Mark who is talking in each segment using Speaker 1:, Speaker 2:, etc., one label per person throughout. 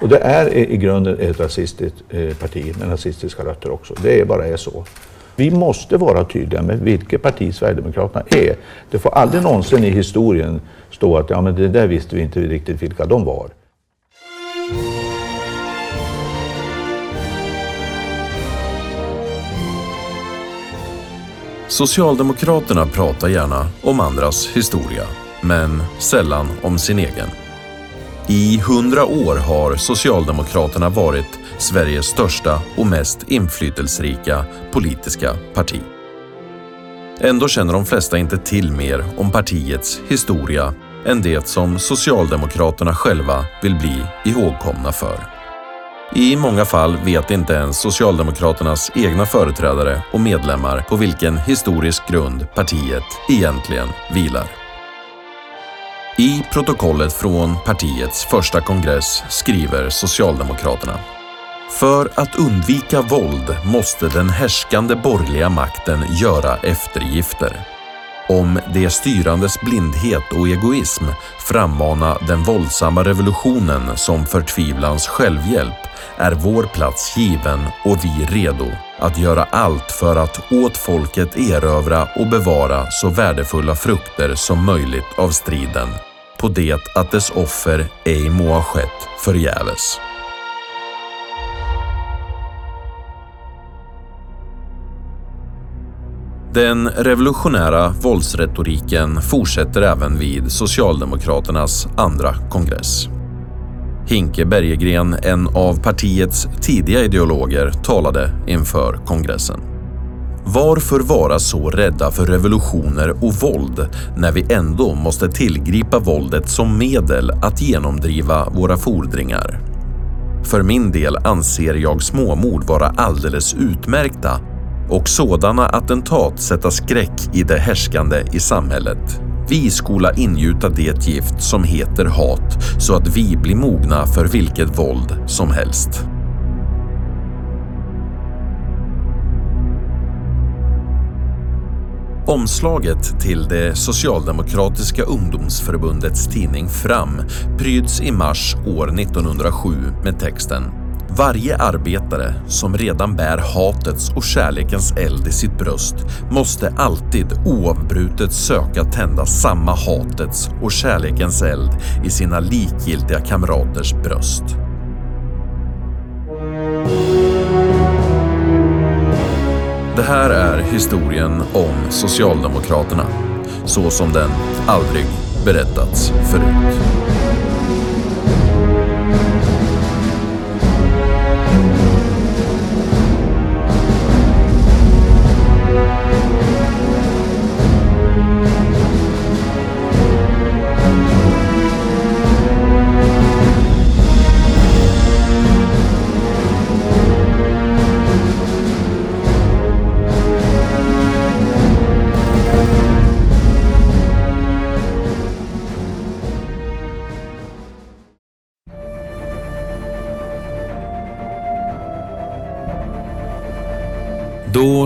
Speaker 1: Och det är i grunden ett rasistiskt eh, parti med nazistiska rötter också. Det är bara är så. Vi måste vara tydliga med vilket parti Sverigedemokraterna är. Det får aldrig någonsin i historien stå att ja, men det där visste vi inte riktigt vilka de var.
Speaker 2: Socialdemokraterna pratar gärna om andras historia, men sällan om sin egen. I hundra år har Socialdemokraterna varit Sveriges största och mest inflytelserika politiska parti. Ändå känner de flesta inte till mer om partiets historia än det som Socialdemokraterna själva vill bli ihågkomna för. I många fall vet inte ens Socialdemokraternas egna företrädare och medlemmar på vilken historisk grund partiet egentligen vilar. I protokollet från partiets första kongress skriver Socialdemokraterna för att undvika våld måste den härskande borgerliga makten göra eftergifter. Om de styrandes blindhet och egoism frammana den våldsamma revolutionen som förtvivlans självhjälp är vår plats given och vi redo att göra allt för att åt folket erövra och bevara så värdefulla frukter som möjligt av striden på det att dess offer ej må ha skett förgäves. Den revolutionära våldsretoriken fortsätter även vid Socialdemokraternas andra kongress. Hinke Bergegren, en av partiets tidiga ideologer, talade inför kongressen. Varför vara så rädda för revolutioner och våld när vi ändå måste tillgripa våldet som medel att genomdriva våra fordringar? För min del anser jag småmord vara alldeles utmärkta och sådana attentat sätta skräck i det härskande i samhället. Vi skola ingjuta det gift som heter hat så att vi blir mogna för vilket våld som helst. Omslaget till det socialdemokratiska ungdomsförbundets tidning Fram pryds i mars år 1907 med texten varje arbetare som redan bär hatets och kärlekens eld i sitt bröst måste alltid oavbrutet söka tända samma hatets och kärlekens eld i sina likgiltiga kamraters bröst. Det här är historien om Socialdemokraterna, så som den aldrig berättats förut.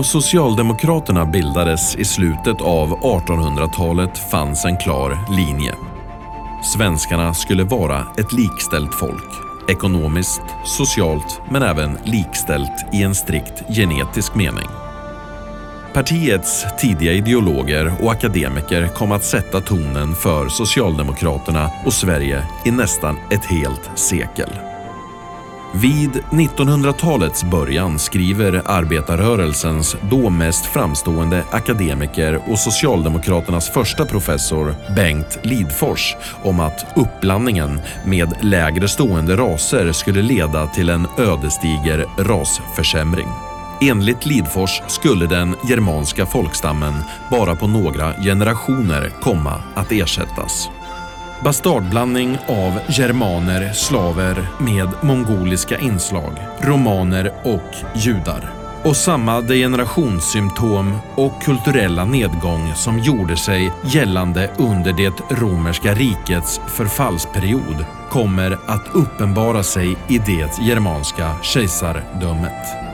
Speaker 2: Då Socialdemokraterna bildades i slutet av 1800-talet fanns en klar linje. Svenskarna skulle vara ett likställt folk. Ekonomiskt, socialt men även likställt i en strikt genetisk mening. Partiets tidiga ideologer och akademiker kom att sätta tonen för Socialdemokraterna och Sverige i nästan ett helt sekel. Vid 1900-talets början skriver arbetarrörelsens då mest framstående akademiker och Socialdemokraternas första professor Bengt Lidfors om att uppblandningen med lägre stående raser skulle leda till en ödesdiger rasförsämring. Enligt Lidfors skulle den germanska folkstammen bara på några generationer komma att ersättas. Bastardblandning av germaner, slaver med mongoliska inslag, romaner och judar. Och samma degenerationssymptom och kulturella nedgång som gjorde sig gällande under det romerska rikets förfallsperiod kommer att uppenbara sig i det germanska kejsardömet.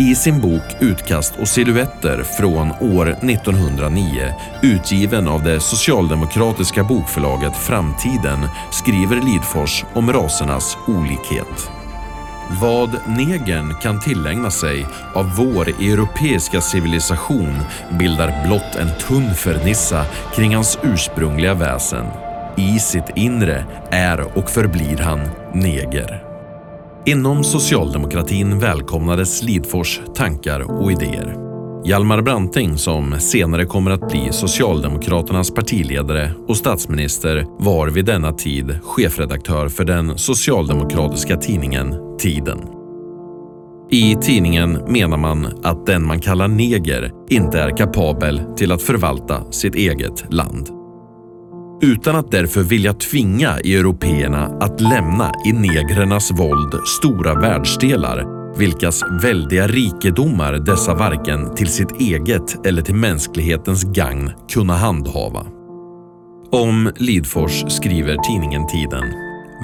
Speaker 2: I sin bok Utkast och silhuetter från år 1909 utgiven av det socialdemokratiska bokförlaget Framtiden skriver Lidfors om rasernas olikhet. Vad negern kan tillägna sig av vår europeiska civilisation bildar blott en tunn fernissa kring hans ursprungliga väsen. I sitt inre är och förblir han neger. Inom socialdemokratin välkomnades Lidfors tankar och idéer. Hjalmar Branting, som senare kommer att bli Socialdemokraternas partiledare och statsminister, var vid denna tid chefredaktör för den socialdemokratiska tidningen Tiden. I tidningen menar man att den man kallar neger inte är kapabel till att förvalta sitt eget land utan att därför vilja tvinga européerna att lämna i negrernas våld stora världsdelar vilkas väldiga rikedomar dessa varken till sitt eget eller till mänsklighetens gagn kunna handhava. Om Lidfors skriver tidningen Tiden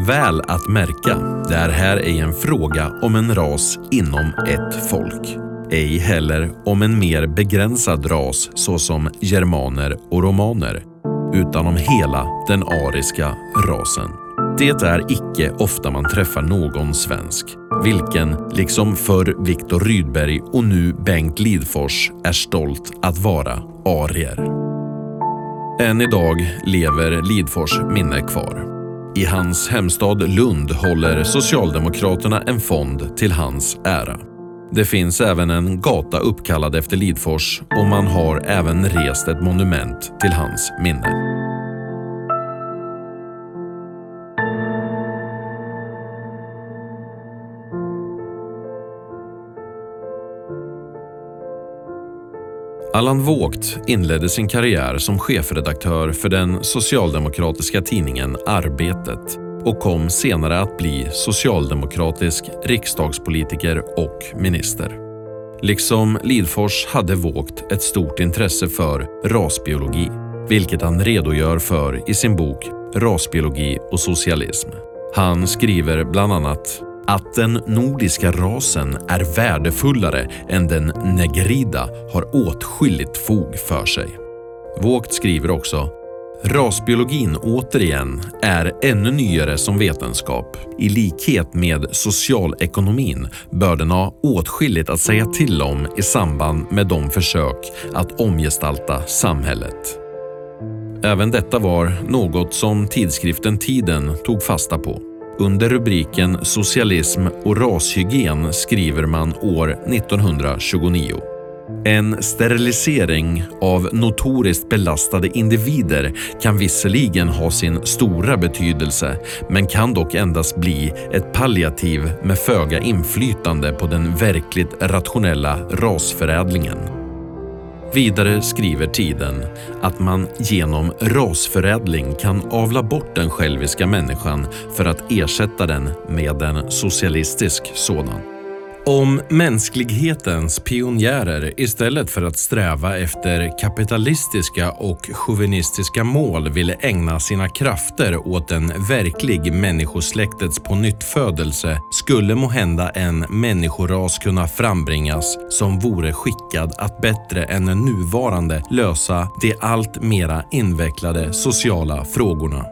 Speaker 2: Väl att märka, det är här ej en fråga om en ras inom ett folk. Ej heller om en mer begränsad ras såsom germaner och romaner utan om hela den ariska rasen. Det är icke ofta man träffar någon svensk, vilken liksom för Viktor Rydberg och nu Bengt Lidfors är stolt att vara arier. Än idag lever Lidfors minne kvar. I hans hemstad Lund håller Socialdemokraterna en fond till hans ära. Det finns även en gata uppkallad efter Lidfors och man har även rest ett monument till hans minne. Allan Vågt inledde sin karriär som chefredaktör för den socialdemokratiska tidningen Arbetet och kom senare att bli socialdemokratisk riksdagspolitiker och minister. Liksom Lidfors hade Vågt ett stort intresse för rasbiologi, vilket han redogör för i sin bok Rasbiologi och socialism. Han skriver bland annat att den nordiska rasen är värdefullare än den negrida har åtskilligt fog för sig. Vågt skriver också Rasbiologin återigen är ännu nyare som vetenskap. I likhet med socialekonomin bör den ha åtskilligt att säga till om i samband med de försök att omgestalta samhället. Även detta var något som tidskriften Tiden tog fasta på. Under rubriken Socialism och rashygien skriver man år 1929. En sterilisering av notoriskt belastade individer kan visserligen ha sin stora betydelse men kan dock endast bli ett palliativ med föga inflytande på den verkligt rationella rasförädlingen. Vidare skriver Tiden att man genom rasförädling kan avla bort den själviska människan för att ersätta den med en socialistisk sådan. Om mänsklighetens pionjärer istället för att sträva efter kapitalistiska och chauvinistiska mål ville ägna sina krafter åt en verklig människosläktets pånyttfödelse skulle måhända en människoras kunna frambringas som vore skickad att bättre än den nuvarande lösa de allt mera invecklade sociala frågorna.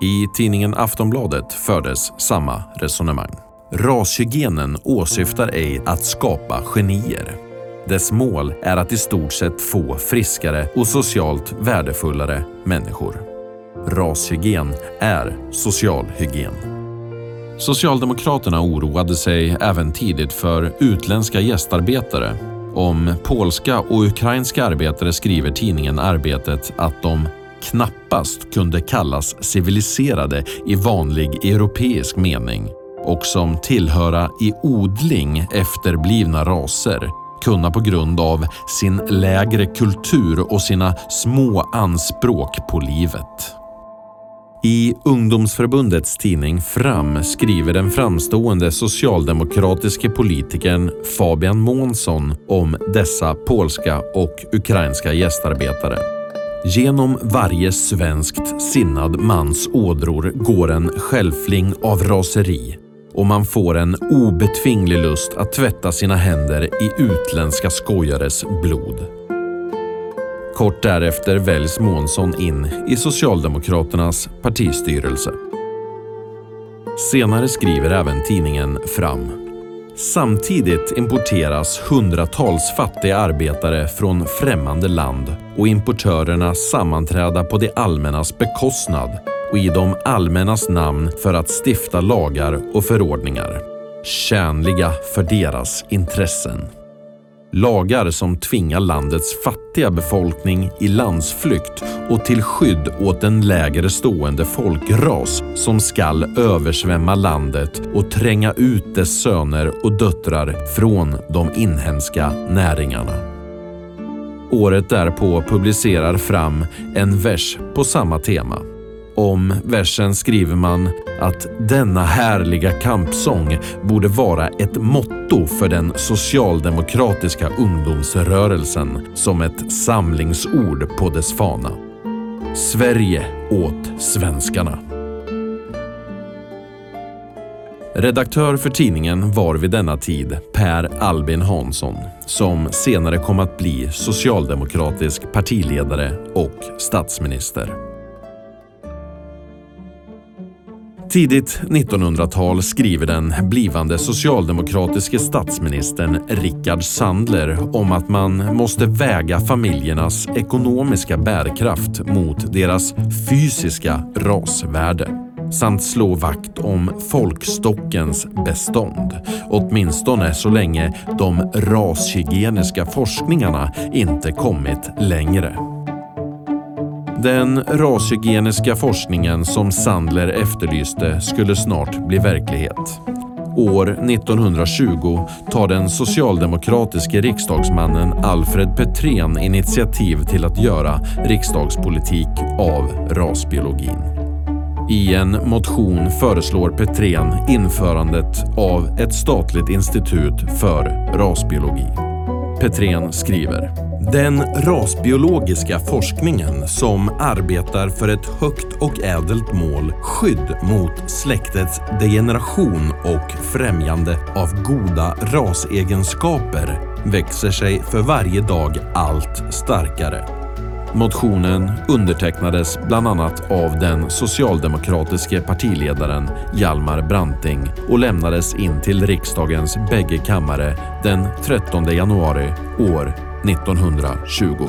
Speaker 2: I tidningen Aftonbladet fördes samma resonemang. Rashygienen åsyftar ej att skapa genier. Dess mål är att i stort sett få friskare och socialt värdefullare människor. Rashygien är social hygien. Socialdemokraterna oroade sig även tidigt för utländska gästarbetare. Om polska och ukrainska arbetare skriver tidningen Arbetet att de knappast kunde kallas civiliserade i vanlig europeisk mening och som tillhöra i odling efterblivna raser kunna på grund av sin lägre kultur och sina små anspråk på livet. I ungdomsförbundets tidning Fram skriver den framstående socialdemokratiske politikern Fabian Månsson om dessa polska och ukrainska gästarbetare. Genom varje svenskt sinnad mans ådror går en skälfling av raseri och man får en obetvinglig lust att tvätta sina händer i utländska skojares blod. Kort därefter väljs Månsson in i Socialdemokraternas partistyrelse. Senare skriver även tidningen Fram. Samtidigt importeras hundratals fattiga arbetare från främmande land och importörerna sammanträda på det allmännas bekostnad och i de allmännas namn för att stifta lagar och förordningar. Tjänliga för deras intressen. Lagar som tvingar landets fattiga befolkning i landsflykt och till skydd åt en lägre stående folkras som skall översvämma landet och tränga ut dess söner och döttrar från de inhemska näringarna. Året därpå publicerar Fram en vers på samma tema. Om versen skriver man att denna härliga kampsång borde vara ett motto för den socialdemokratiska ungdomsrörelsen som ett samlingsord på dess fana. Sverige åt svenskarna. Redaktör för tidningen var vid denna tid Per Albin Hansson som senare kom att bli socialdemokratisk partiledare och statsminister. Tidigt 1900-tal skriver den blivande socialdemokratiske statsministern Rickard Sandler om att man måste väga familjernas ekonomiska bärkraft mot deras fysiska rasvärde samt slå vakt om folkstockens bestånd. Åtminstone så länge de rashygieniska forskningarna inte kommit längre. Den rashygieniska forskningen som Sandler efterlyste skulle snart bli verklighet. År 1920 tar den socialdemokratiske riksdagsmannen Alfred Petrén initiativ till att göra riksdagspolitik av rasbiologin. I en motion föreslår Petrén införandet av ett statligt institut för rasbiologi. Petrén skriver den rasbiologiska forskningen som arbetar för ett högt och ädelt mål, skydd mot släktets degeneration och främjande av goda rasegenskaper växer sig för varje dag allt starkare. Motionen undertecknades bland annat av den socialdemokratiske partiledaren Hjalmar Branting och lämnades in till riksdagens bägge kammare den 13 januari år 1920.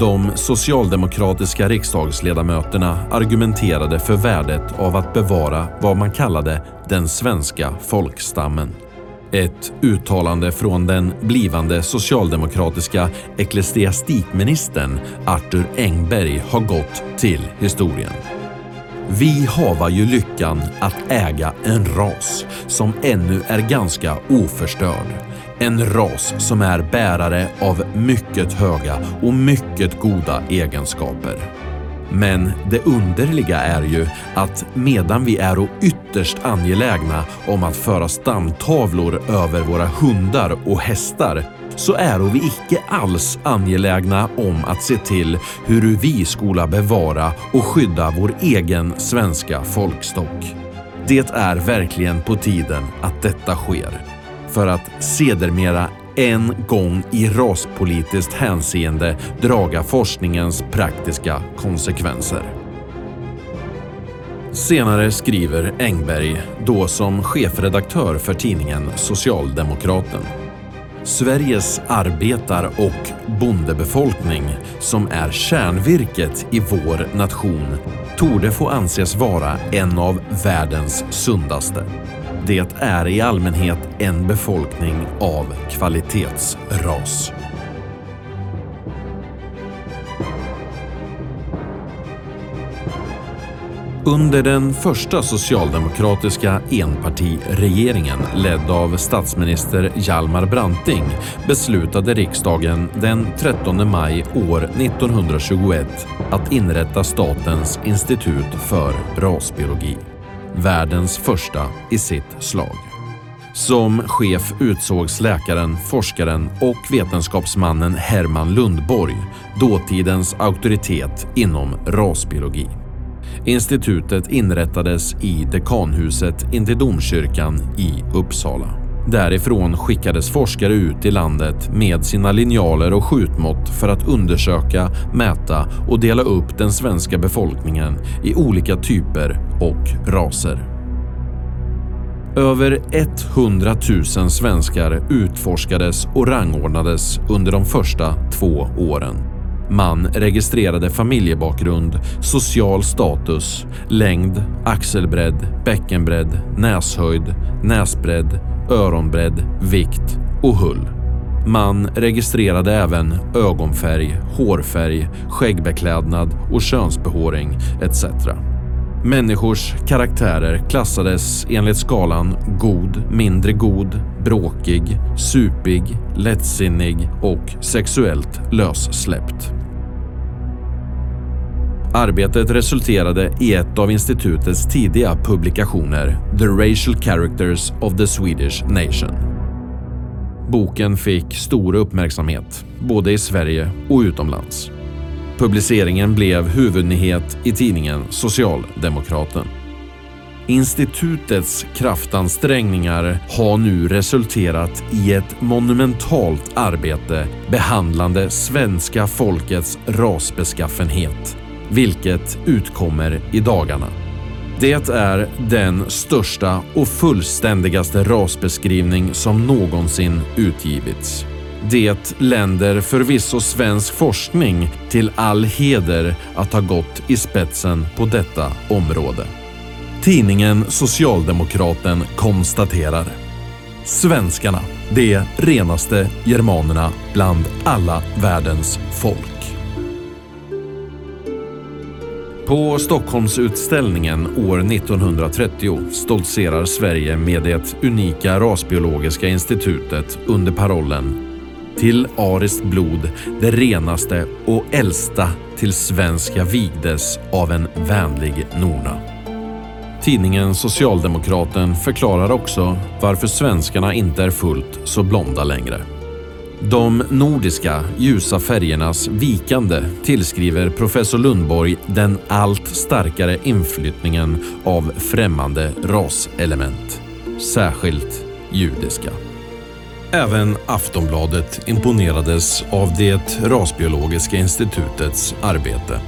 Speaker 2: De socialdemokratiska riksdagsledamöterna argumenterade för värdet av att bevara vad man kallade den svenska folkstammen. Ett uttalande från den blivande socialdemokratiska ecklesiastikministern Arthur Engberg har gått till historien. Vi hava ju lyckan att äga en ras som ännu är ganska oförstörd en ras som är bärare av mycket höga och mycket goda egenskaper. Men det underliga är ju att medan vi är ytterst angelägna om att föra stamtavlor över våra hundar och hästar så är vi icke alls angelägna om att se till hur vi skola bevara och skydda vår egen svenska folkstock. Det är verkligen på tiden att detta sker för att sedermera en gång i raspolitiskt hänseende draga forskningens praktiska konsekvenser. Senare skriver Engberg, då som chefredaktör för tidningen Socialdemokraten. Sveriges arbetar och bondebefolkning, som är kärnvirket i vår nation, torde få anses vara en av världens sundaste. Det är i allmänhet en befolkning av kvalitetsras. Under den första socialdemokratiska enpartiregeringen ledd av statsminister Hjalmar Branting beslutade riksdagen den 13 maj år 1921 att inrätta Statens institut för rasbiologi världens första i sitt slag. Som chef utsågs läkaren, forskaren och vetenskapsmannen Herman Lundborg, dåtidens auktoritet inom rasbiologi. Institutet inrättades i dekanhuset intill domkyrkan i Uppsala. Därifrån skickades forskare ut i landet med sina linjaler och skjutmått för att undersöka, mäta och dela upp den svenska befolkningen i olika typer och raser. Över 100 000 svenskar utforskades och rangordnades under de första två åren. Man registrerade familjebakgrund, social status, längd, axelbredd, bäckenbredd, näshöjd, näsbredd, öronbredd, vikt och hull. Man registrerade även ögonfärg, hårfärg, skäggbeklädnad och könsbehåring etc. Människors karaktärer klassades enligt skalan god, mindre god, bråkig, supig, lättsinnig och sexuellt lössläppt. Arbetet resulterade i ett av institutets tidiga publikationer, The Racial Characters of the Swedish Nation. Boken fick stor uppmärksamhet, både i Sverige och utomlands. Publiceringen blev huvudnyhet i tidningen Socialdemokraten. Institutets kraftansträngningar har nu resulterat i ett monumentalt arbete behandlande svenska folkets rasbeskaffenhet, vilket utkommer i dagarna. Det är den största och fullständigaste rasbeskrivning som någonsin utgivits. Det länder förvisso svensk forskning till all heder att ha gått i spetsen på detta område. Tidningen Socialdemokraten konstaterar Svenskarna, de renaste germanerna bland alla världens folk. På Stockholmsutställningen år 1930 stoltserar Sverige med det unika rasbiologiska institutet under parollen till ariskt blod, det renaste och äldsta till svenska vigdes av en vänlig norna. Tidningen Socialdemokraten förklarar också varför svenskarna inte är fullt så blonda längre. De nordiska ljusa färgernas vikande tillskriver professor Lundborg den allt starkare inflyttningen av främmande raselement, särskilt judiska. Även Aftonbladet imponerades av det rasbiologiska institutets arbete.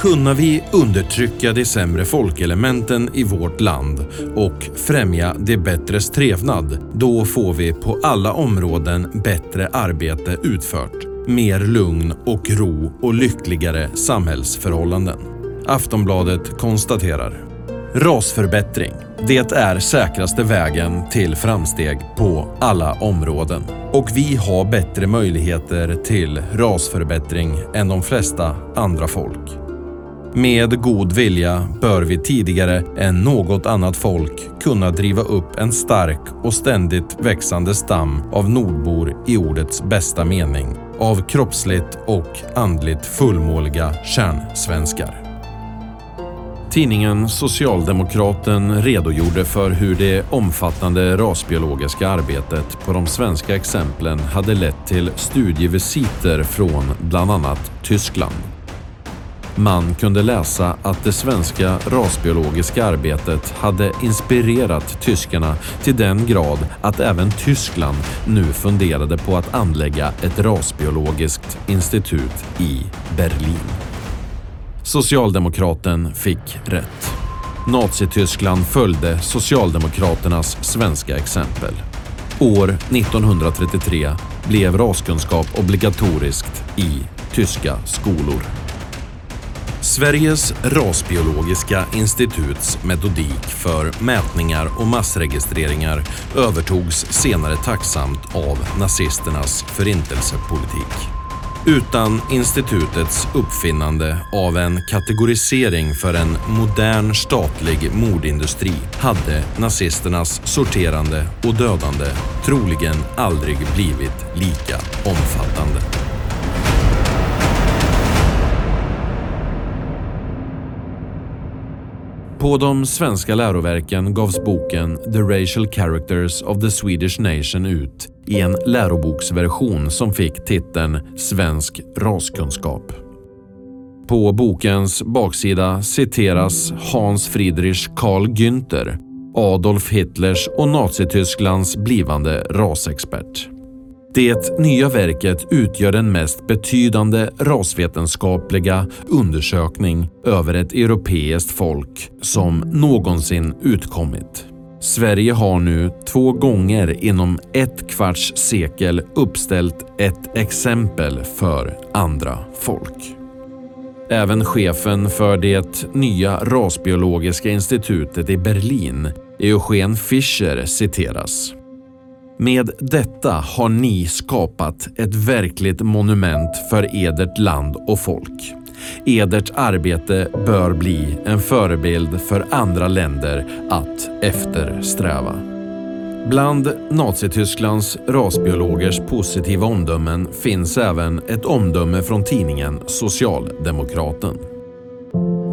Speaker 2: Kunna vi undertrycka de sämre folkelementen i vårt land och främja de bättres trevnad, då får vi på alla områden bättre arbete utfört, mer lugn och ro och lyckligare samhällsförhållanden. Aftonbladet konstaterar Rasförbättring. Det är säkraste vägen till framsteg på alla områden. Och vi har bättre möjligheter till rasförbättring än de flesta andra folk. Med god vilja bör vi tidigare än något annat folk kunna driva upp en stark och ständigt växande stam av nordbor i ordets bästa mening. Av kroppsligt och andligt fullmåliga kärnsvenskar. Tidningen Socialdemokraten redogjorde för hur det omfattande rasbiologiska arbetet på de svenska exemplen hade lett till studievisiter från bland annat Tyskland. Man kunde läsa att det svenska rasbiologiska arbetet hade inspirerat tyskarna till den grad att även Tyskland nu funderade på att anlägga ett rasbiologiskt institut i Berlin. Socialdemokraten fick rätt. Nazityskland följde Socialdemokraternas svenska exempel. År 1933 blev raskunskap obligatoriskt i tyska skolor. Sveriges rasbiologiska instituts metodik för mätningar och massregistreringar övertogs senare tacksamt av nazisternas förintelsepolitik. Utan institutets uppfinnande av en kategorisering för en modern statlig mordindustri hade nazisternas sorterande och dödande troligen aldrig blivit lika omfattande. På de svenska läroverken gavs boken The Racial Characters of the Swedish Nation ut i en läroboksversion som fick titeln Svensk raskunskap. På bokens baksida citeras Hans Friedrich Karl Günther, Adolf Hitlers och Nazitysklands blivande rasexpert. Det nya verket utgör den mest betydande rasvetenskapliga undersökning över ett europeiskt folk som någonsin utkommit. Sverige har nu två gånger inom ett kvarts sekel uppställt ett exempel för andra folk. Även chefen för det nya rasbiologiska institutet i Berlin, Eugen Fischer, citeras. Med detta har ni skapat ett verkligt monument för edert land och folk. Edert arbete bör bli en förebild för andra länder att eftersträva. Bland Nazitysklands rasbiologers positiva omdömen finns även ett omdöme från tidningen Socialdemokraten.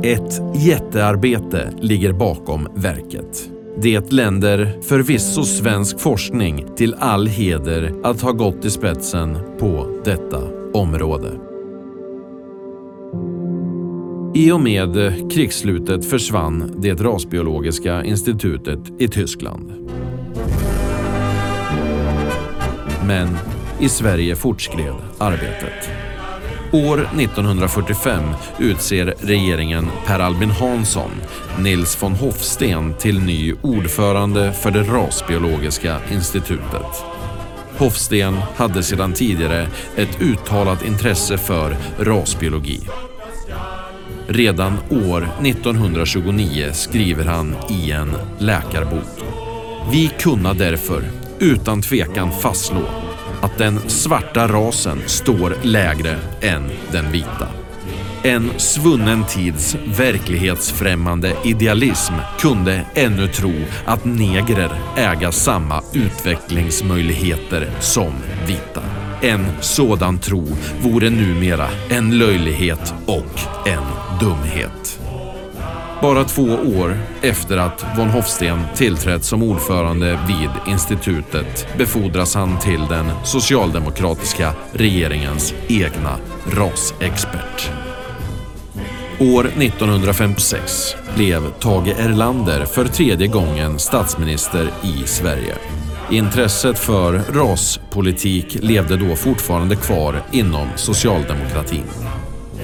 Speaker 2: Ett jättearbete ligger bakom verket. Det länder förvisso svensk forskning till all heder att ha gått i spetsen på detta område. I och med krigsslutet försvann det rasbiologiska institutet i Tyskland. Men i Sverige fortskred arbetet. År 1945 utser regeringen Per Albin Hansson Nils von Hofsten till ny ordförande för det rasbiologiska institutet. Hofsten hade sedan tidigare ett uttalat intresse för rasbiologi. Redan år 1929 skriver han i en läkarbok. Vi kunna därför utan tvekan fastslå att den svarta rasen står lägre än den vita. En svunnen tids verklighetsfrämmande idealism kunde ännu tro att negrer äga samma utvecklingsmöjligheter som vita. En sådan tro vore numera en löjlighet och en dumhet. Bara två år efter att von Hofsten tillträtt som ordförande vid institutet befordras han till den socialdemokratiska regeringens egna rasexpert. År 1956 blev Tage Erlander för tredje gången statsminister i Sverige. Intresset för raspolitik levde då fortfarande kvar inom socialdemokratin.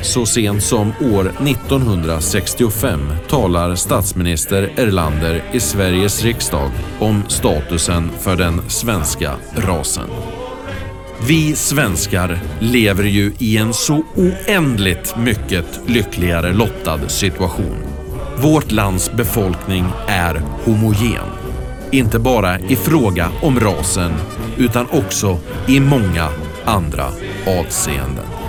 Speaker 2: Så sent som år 1965 talar statsminister Erlander i Sveriges riksdag om statusen för den svenska rasen. Vi svenskar lever ju i en så oändligt mycket lyckligare lottad situation. Vårt lands befolkning är homogen. Inte bara i fråga om rasen utan också i många andra avseenden.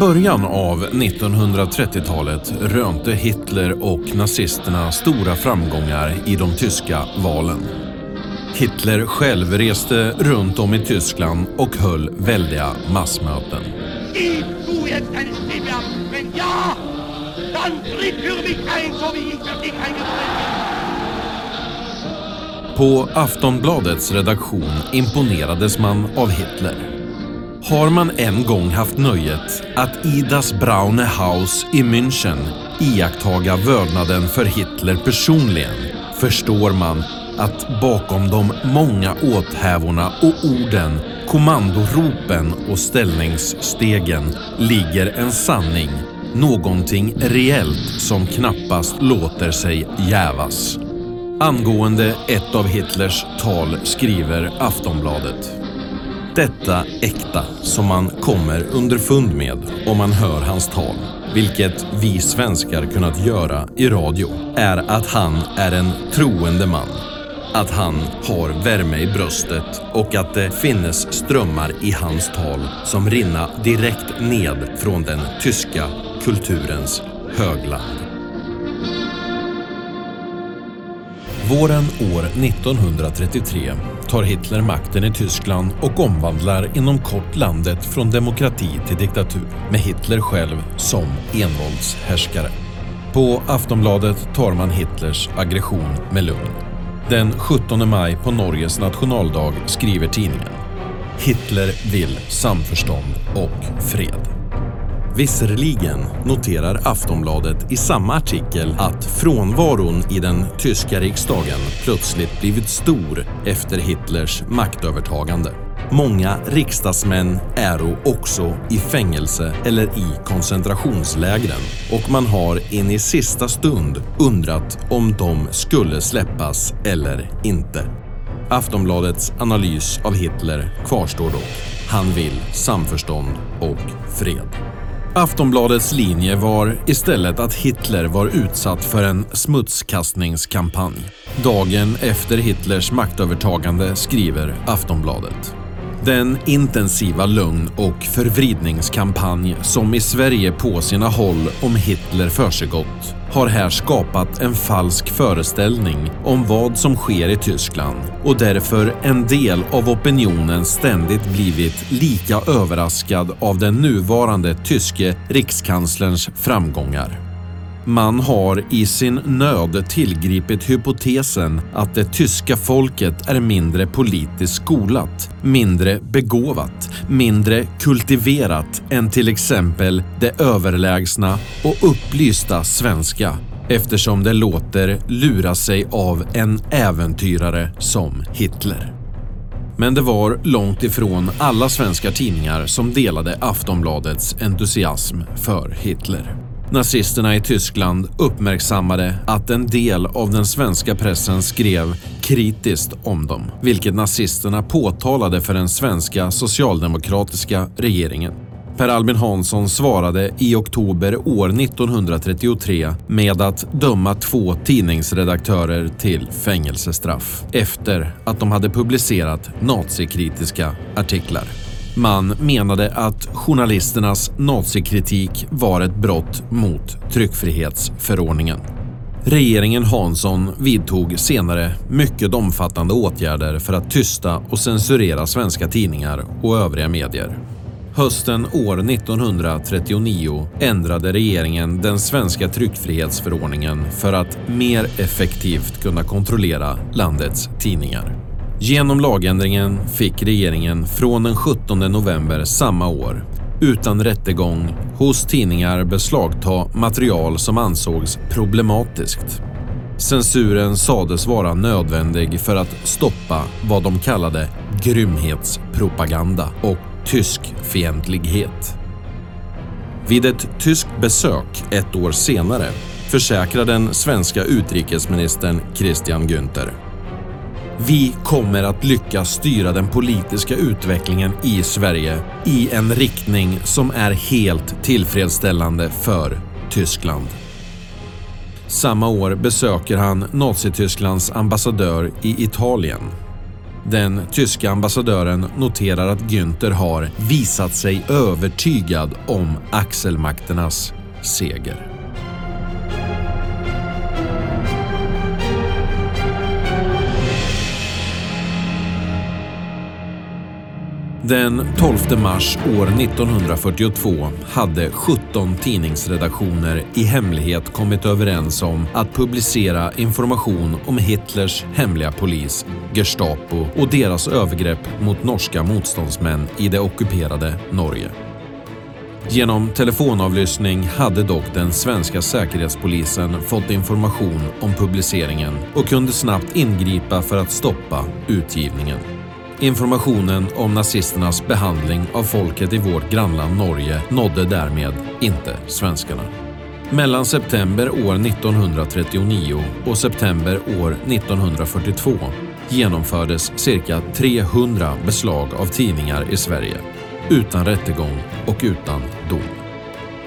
Speaker 2: Början av 1930-talet rönte Hitler och nazisterna stora framgångar i de tyska valen. Hitler själv reste runt om i Tyskland och höll väldiga massmöten. På Aftonbladets redaktion imponerades man av Hitler. Har man en gång haft nöjet att i Das Braune Haus i München iakttaga vördnaden för Hitler personligen förstår man att bakom de många åthävorna och orden, kommandoropen och ställningsstegen ligger en sanning, någonting reellt som knappast låter sig jävas. Angående ett av Hitlers tal skriver Aftonbladet. Detta äkta som man kommer underfund med om man hör hans tal, vilket vi svenskar kunnat göra i radio, är att han är en troende man. Att han har värme i bröstet och att det finnes strömmar i hans tal som rinna direkt ned från den tyska kulturens högland. Våren år 1933 tar Hitler makten i Tyskland och omvandlar inom kort landet från demokrati till diktatur med Hitler själv som envåldshärskare. På Aftonbladet tar man Hitlers aggression med lugn. Den 17 maj på Norges nationaldag skriver tidningen Hitler vill samförstånd och fred. Visserligen noterar Aftonbladet i samma artikel att frånvaron i den tyska riksdagen plötsligt blivit stor efter Hitlers maktövertagande. Många riksdagsmän äro också i fängelse eller i koncentrationslägren och man har in i sista stund undrat om de skulle släppas eller inte. Aftonbladets analys av Hitler kvarstår dock. Han vill samförstånd och fred. Aftonbladets linje var istället att Hitler var utsatt för en smutskastningskampanj. Dagen efter Hitlers maktövertagande skriver Aftonbladet. Den intensiva lögn och förvridningskampanj som i Sverige på sina håll om Hitler försiggått har här skapat en falsk föreställning om vad som sker i Tyskland och därför en del av opinionen ständigt blivit lika överraskad av den nuvarande tyske rikskanslerns framgångar. Man har i sin nöd tillgripit hypotesen att det tyska folket är mindre politiskt skolat, mindre begåvat, mindre kultiverat än till exempel det överlägsna och upplysta svenska eftersom det låter lura sig av en äventyrare som Hitler. Men det var långt ifrån alla svenska tidningar som delade Aftonbladets entusiasm för Hitler. Nazisterna i Tyskland uppmärksammade att en del av den svenska pressen skrev kritiskt om dem, vilket nazisterna påtalade för den svenska socialdemokratiska regeringen. Per Albin Hansson svarade i oktober år 1933 med att döma två tidningsredaktörer till fängelsestraff efter att de hade publicerat nazikritiska artiklar. Man menade att journalisternas nazikritik var ett brott mot tryckfrihetsförordningen. Regeringen Hansson vidtog senare mycket omfattande åtgärder för att tysta och censurera svenska tidningar och övriga medier. Hösten år 1939 ändrade regeringen den svenska tryckfrihetsförordningen för att mer effektivt kunna kontrollera landets tidningar. Genom lagändringen fick regeringen från den 17 november samma år utan rättegång hos tidningar beslagta material som ansågs problematiskt. Censuren sades vara nödvändig för att stoppa vad de kallade grymhetspropaganda och tyskfientlighet. Vid ett tyskt besök ett år senare försäkrar den svenska utrikesministern Christian Günther vi kommer att lyckas styra den politiska utvecklingen i Sverige i en riktning som är helt tillfredsställande för Tyskland. Samma år besöker han Nazitysklands ambassadör i Italien. Den tyska ambassadören noterar att Günther har visat sig övertygad om axelmakternas seger. Den 12 mars år 1942 hade 17 tidningsredaktioner i hemlighet kommit överens om att publicera information om Hitlers hemliga polis, Gestapo och deras övergrepp mot norska motståndsmän i det ockuperade Norge. Genom telefonavlyssning hade dock den svenska säkerhetspolisen fått information om publiceringen och kunde snabbt ingripa för att stoppa utgivningen. Informationen om nazisternas behandling av folket i vårt grannland Norge nådde därmed inte svenskarna. Mellan september år 1939 och september år 1942 genomfördes cirka 300 beslag av tidningar i Sverige utan rättegång och utan dom.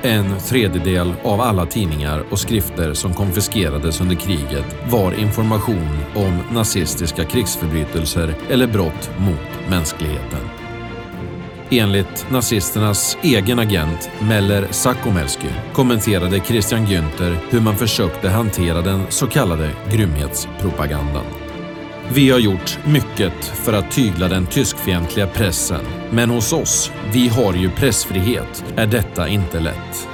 Speaker 2: En tredjedel av alla tidningar och skrifter som konfiskerades under kriget var information om nazistiska krigsförbrytelser eller brott mot mänskligheten. Enligt nazisternas egen agent Meller Sakomelsky kommenterade Christian Günther hur man försökte hantera den så kallade grymhetspropagandan. Vi har gjort mycket för att tygla den tyskfientliga pressen, men hos oss, vi har ju pressfrihet, är detta inte lätt.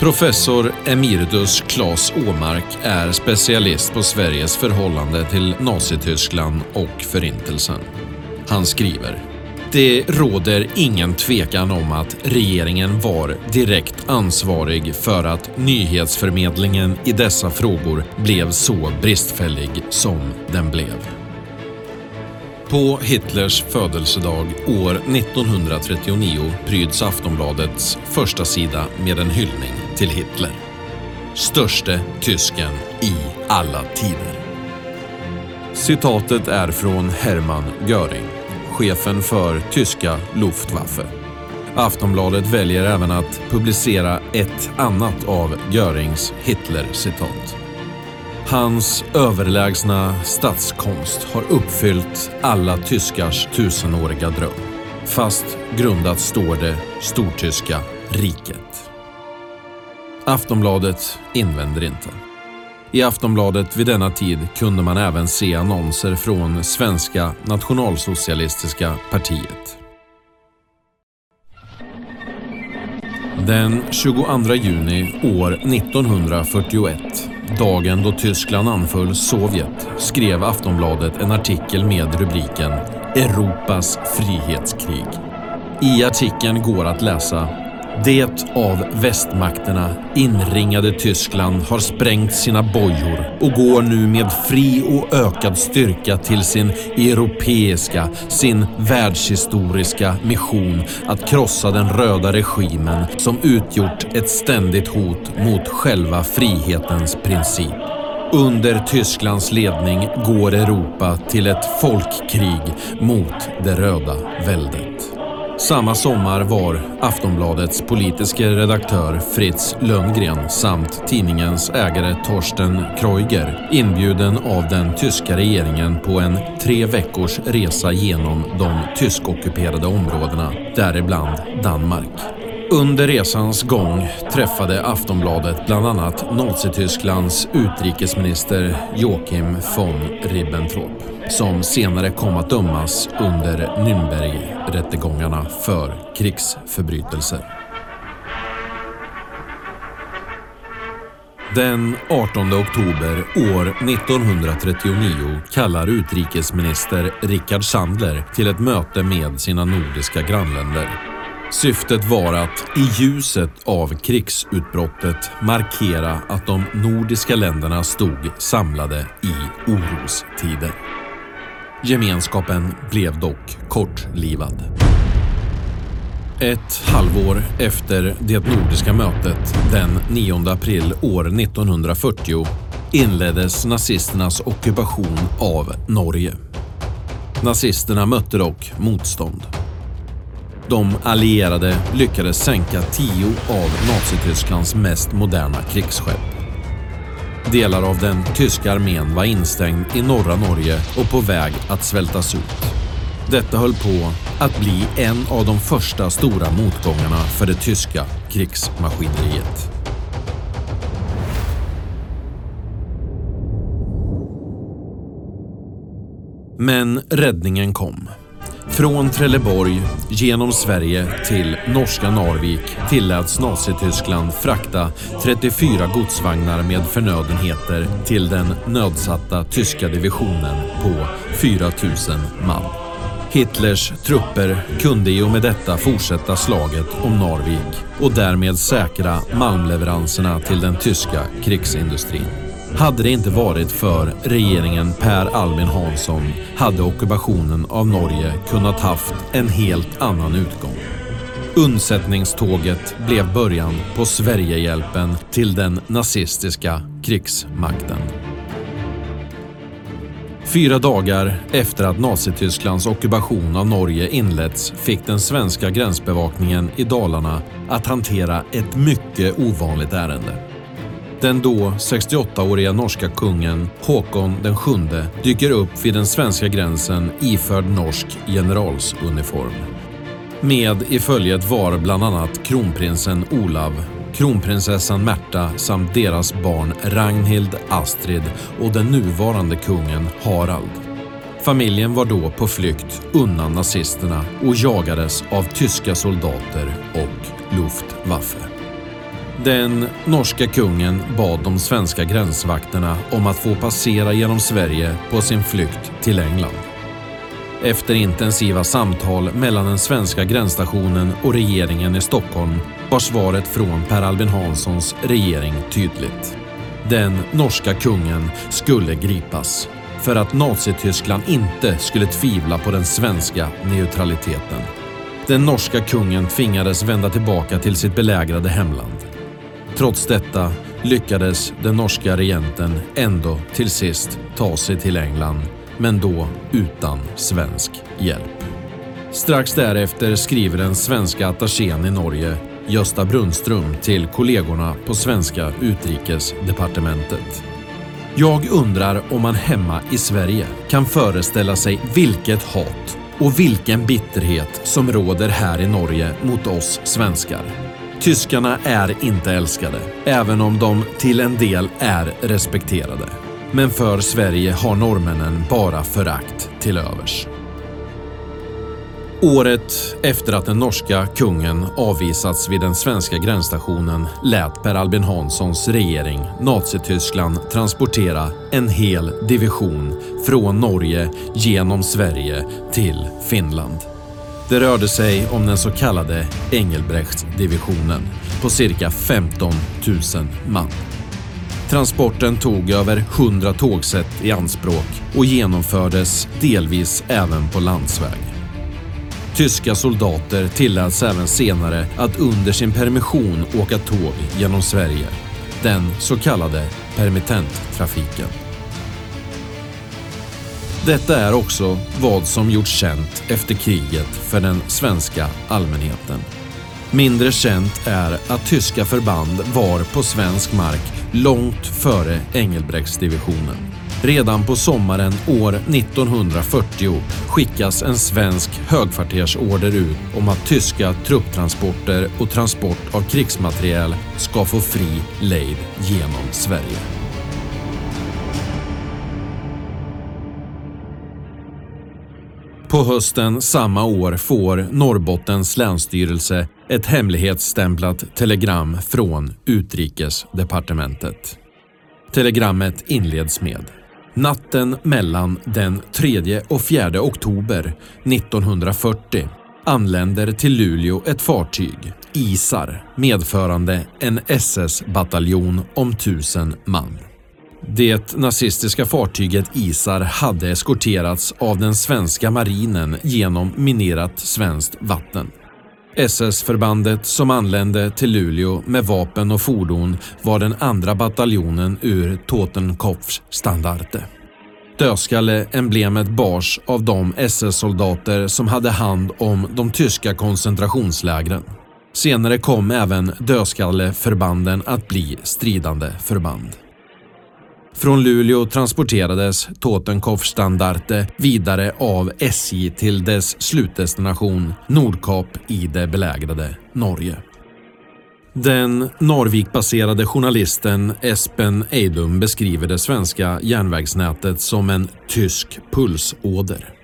Speaker 2: Professor Emirdus Claes Åmark är specialist på Sveriges förhållande till Nazityskland och Förintelsen. Han skriver det råder ingen tvekan om att regeringen var direkt ansvarig för att nyhetsförmedlingen i dessa frågor blev så bristfällig som den blev. På Hitlers födelsedag år 1939 pryds Aftonbladets första sida med en hyllning till Hitler. Störste tysken i alla tider. Citatet är från Hermann Göring chefen för tyska Luftwaffe. Aftonbladet väljer även att publicera ett annat av Görings Hitler-citat. Hans överlägsna statskonst har uppfyllt alla tyskars tusenåriga dröm. Fast grundat står det Stortyska riket. Aftonbladet invänder inte. I Aftonbladet vid denna tid kunde man även se annonser från Svenska nationalsocialistiska partiet. Den 22 juni år 1941, dagen då Tyskland anföll Sovjet, skrev Aftonbladet en artikel med rubriken “Europas frihetskrig”. I artikeln går att läsa det av västmakterna inringade Tyskland har sprängt sina bojor och går nu med fri och ökad styrka till sin europeiska, sin världshistoriska mission att krossa den röda regimen som utgjort ett ständigt hot mot själva frihetens princip. Under Tysklands ledning går Europa till ett folkkrig mot det röda väldet. Samma sommar var Aftonbladets politiska redaktör Fritz Lönngren samt tidningens ägare Torsten Kreuger inbjuden av den tyska regeringen på en tre veckors resa genom de tyskockuperade områdena, däribland Danmark. Under resans gång träffade Aftonbladet bland annat Nazitysklands utrikesminister Joachim von Ribbentrop som senare kom att dömas under Nürnbergrättegångarna för krigsförbrytelser. Den 18 oktober år 1939 kallar utrikesminister Rickard Sandler till ett möte med sina nordiska grannländer. Syftet var att i ljuset av krigsutbrottet markera att de nordiska länderna stod samlade i orostider. Gemenskapen blev dock kortlivad. Ett halvår efter det nordiska mötet den 9 april år 1940 inleddes nazisternas ockupation av Norge. Nazisterna mötte dock motstånd. De allierade lyckades sänka tio av Nazitysklands mest moderna krigsskepp. Delar av den tyska armén var instängd i norra Norge och på väg att svältas ut. Detta höll på att bli en av de första stora motgångarna för det tyska krigsmaskineriet. Men räddningen kom. Från Trelleborg genom Sverige till norska Narvik tilläts Nazityskland frakta 34 godsvagnar med förnödenheter till den nödsatta tyska divisionen på 4000 man. Hitlers trupper kunde i och med detta fortsätta slaget om Narvik och därmed säkra malmleveranserna till den tyska krigsindustrin. Hade det inte varit för regeringen Per Albin Hansson hade ockupationen av Norge kunnat haft en helt annan utgång. Undsättningståget blev början på Sverigehjälpen till den nazistiska krigsmakten. Fyra dagar efter att Nazitysklands ockupation av Norge inletts fick den svenska gränsbevakningen i Dalarna att hantera ett mycket ovanligt ärende. Den då 68-åriga norska kungen Håkon den sjunde dyker upp vid den svenska gränsen iförd norsk generalsuniform. Med i följet var bland annat kronprinsen Olav, kronprinsessan Märta samt deras barn Ragnhild, Astrid och den nuvarande kungen Harald. Familjen var då på flykt undan nazisterna och jagades av tyska soldater och Luftwaffe. Den norska kungen bad de svenska gränsvakterna om att få passera genom Sverige på sin flykt till England. Efter intensiva samtal mellan den svenska gränsstationen och regeringen i Stockholm var svaret från Per Albin Hanssons regering tydligt. Den norska kungen skulle gripas för att Nazityskland inte skulle tvivla på den svenska neutraliteten. Den norska kungen tvingades vända tillbaka till sitt belägrade hemland. Trots detta lyckades den norska regenten ändå till sist ta sig till England, men då utan svensk hjälp. Strax därefter skriver den svenska attachén i Norge, Gösta Brunström, till kollegorna på svenska utrikesdepartementet. Jag undrar om man hemma i Sverige kan föreställa sig vilket hat och vilken bitterhet som råder här i Norge mot oss svenskar. Tyskarna är inte älskade, även om de till en del är respekterade. Men för Sverige har norrmännen bara förakt till övers. Året efter att den norska kungen avvisats vid den svenska gränsstationen lät Per Albin Hanssons regering Nazityskland transportera en hel division från Norge genom Sverige till Finland. Det rörde sig om den så kallade Engelbrechtsdivisionen på cirka 15 000 man. Transporten tog över 100 tågsätt i anspråk och genomfördes delvis även på landsväg. Tyska soldater tilläts även senare att under sin permission åka tåg genom Sverige. Den så kallade permittenttrafiken. Detta är också vad som gjorts känt efter kriget för den svenska allmänheten. Mindre känt är att tyska förband var på svensk mark långt före Engelbrektsdivisionen. Redan på sommaren år 1940 skickas en svensk högkvartersorder ut om att tyska trupptransporter och transport av krigsmateriel ska få fri lejd genom Sverige. På hösten samma år får Norrbottens länsstyrelse ett hemlighetsstämplat telegram från Utrikesdepartementet. Telegrammet inleds med Natten mellan den 3 och 4 oktober 1940 anländer till Luleå ett fartyg, Isar, medförande en SS-bataljon om tusen man. Det nazistiska fartyget Isar hade eskorterats av den svenska marinen genom minerat svenskt vatten. SS-förbandet som anlände till Luleå med vapen och fordon var den andra bataljonen ur Totenkopfs standarte. Dödskalle-emblemet bars av de SS-soldater som hade hand om de tyska koncentrationslägren. Senare kom även dödskalleförbanden att bli stridande förband. Från Luleå transporterades Totenkopfstandarte vidare av SJ till dess slutdestination Nordkap i det belägrade Norge. Den Narvik-baserade journalisten Espen Eidum beskriver det svenska järnvägsnätet som en tysk pulsåder.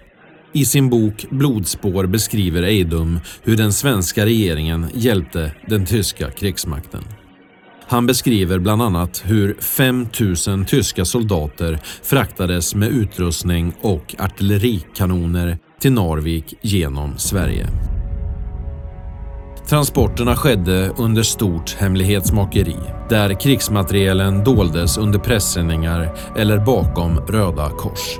Speaker 2: I sin bok Blodspår beskriver Eidum hur den svenska regeringen hjälpte den tyska krigsmakten. Han beskriver bland annat hur 5000 tyska soldater fraktades med utrustning och artillerikanoner till Narvik genom Sverige. Transporterna skedde under stort hemlighetsmakeri där krigsmaterielen doldes under pressändningar eller bakom röda kors.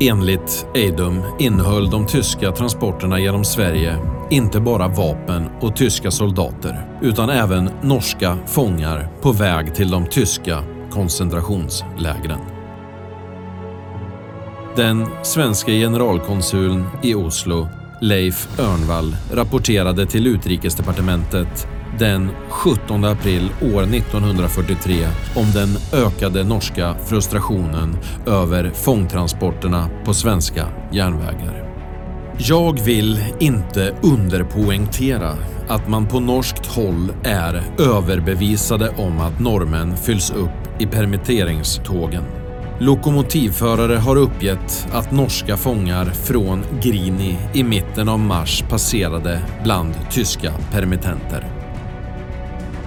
Speaker 2: Enligt Eidum innehöll de tyska transporterna genom Sverige inte bara vapen och tyska soldater utan även norska fångar på väg till de tyska koncentrationslägren. Den svenska generalkonsuln i Oslo, Leif Örnvall, rapporterade till utrikesdepartementet den 17 april år 1943 om den ökade norska frustrationen över fångtransporterna på svenska järnvägar. Jag vill inte underpoängtera att man på norskt håll är överbevisade om att normen fylls upp i permitteringstågen. Lokomotivförare har uppgett att norska fångar från Grini i mitten av mars passerade bland tyska permittenter.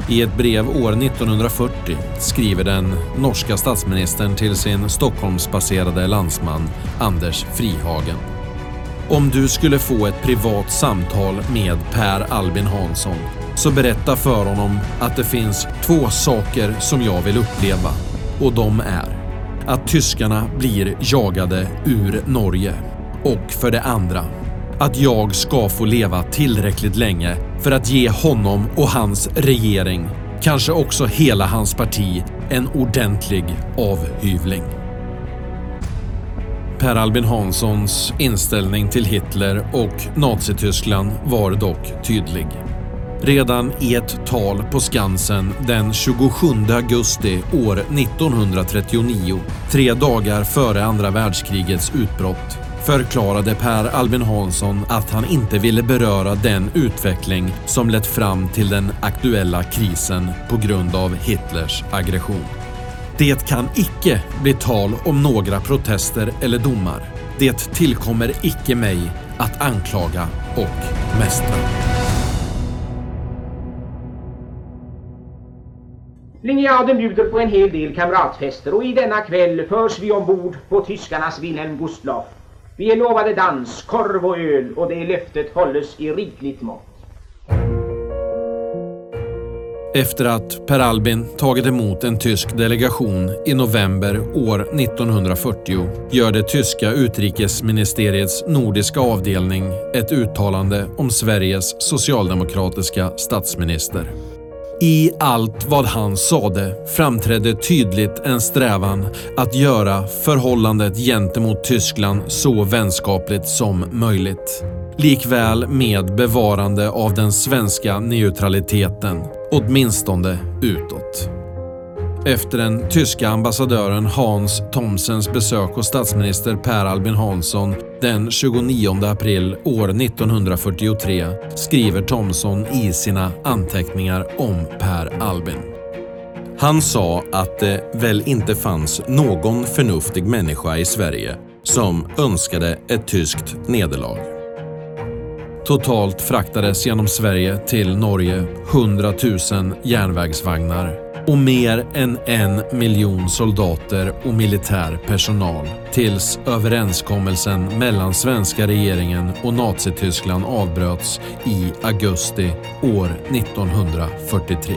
Speaker 2: I ett brev år 1940 skriver den norska statsministern till sin Stockholmsbaserade landsman Anders Frihagen. Om du skulle få ett privat samtal med Per Albin Hansson så berätta för honom att det finns två saker som jag vill uppleva och de är att tyskarna blir jagade ur Norge och för det andra att jag ska få leva tillräckligt länge för att ge honom och hans regering, kanske också hela hans parti, en ordentlig avhyvling. Per Albin Hanssons inställning till Hitler och Nazityskland var dock tydlig. Redan i ett tal på Skansen den 27 augusti år 1939, tre dagar före andra världskrigets utbrott, förklarade Per Albin Hansson att han inte ville beröra den utveckling som lett fram till den aktuella krisen på grund av Hitlers aggression. Det kan icke bli tal om några protester eller domar. Det tillkommer icke mig att anklaga och mästra.
Speaker 3: Linjaden bjuder på en hel del kamratfester och i denna kväll förs vi ombord på tyskarnas Wilhelm Gustloff. Vi är lovade dans, korv och öl och det löftet hålles i rikligt mått.
Speaker 2: Efter att Per Albin tagit emot en tysk delegation i november år 1940 gör det tyska utrikesministeriets nordiska avdelning ett uttalande om Sveriges socialdemokratiska statsminister. I allt vad han sade framträdde tydligt en strävan att göra förhållandet gentemot Tyskland så vänskapligt som möjligt. Likväl med bevarande av den svenska neutraliteten, åtminstone utåt. Efter den tyska ambassadören Hans Thomsens besök hos statsminister Per Albin Hansson den 29 april år 1943 skriver Thomson i sina anteckningar om Per Albin. Han sa att det väl inte fanns någon förnuftig människa i Sverige som önskade ett tyskt nederlag. Totalt fraktades genom Sverige till Norge 100 000 järnvägsvagnar och mer än en miljon soldater och militär personal tills överenskommelsen mellan svenska regeringen och Nazityskland avbröts i augusti år 1943.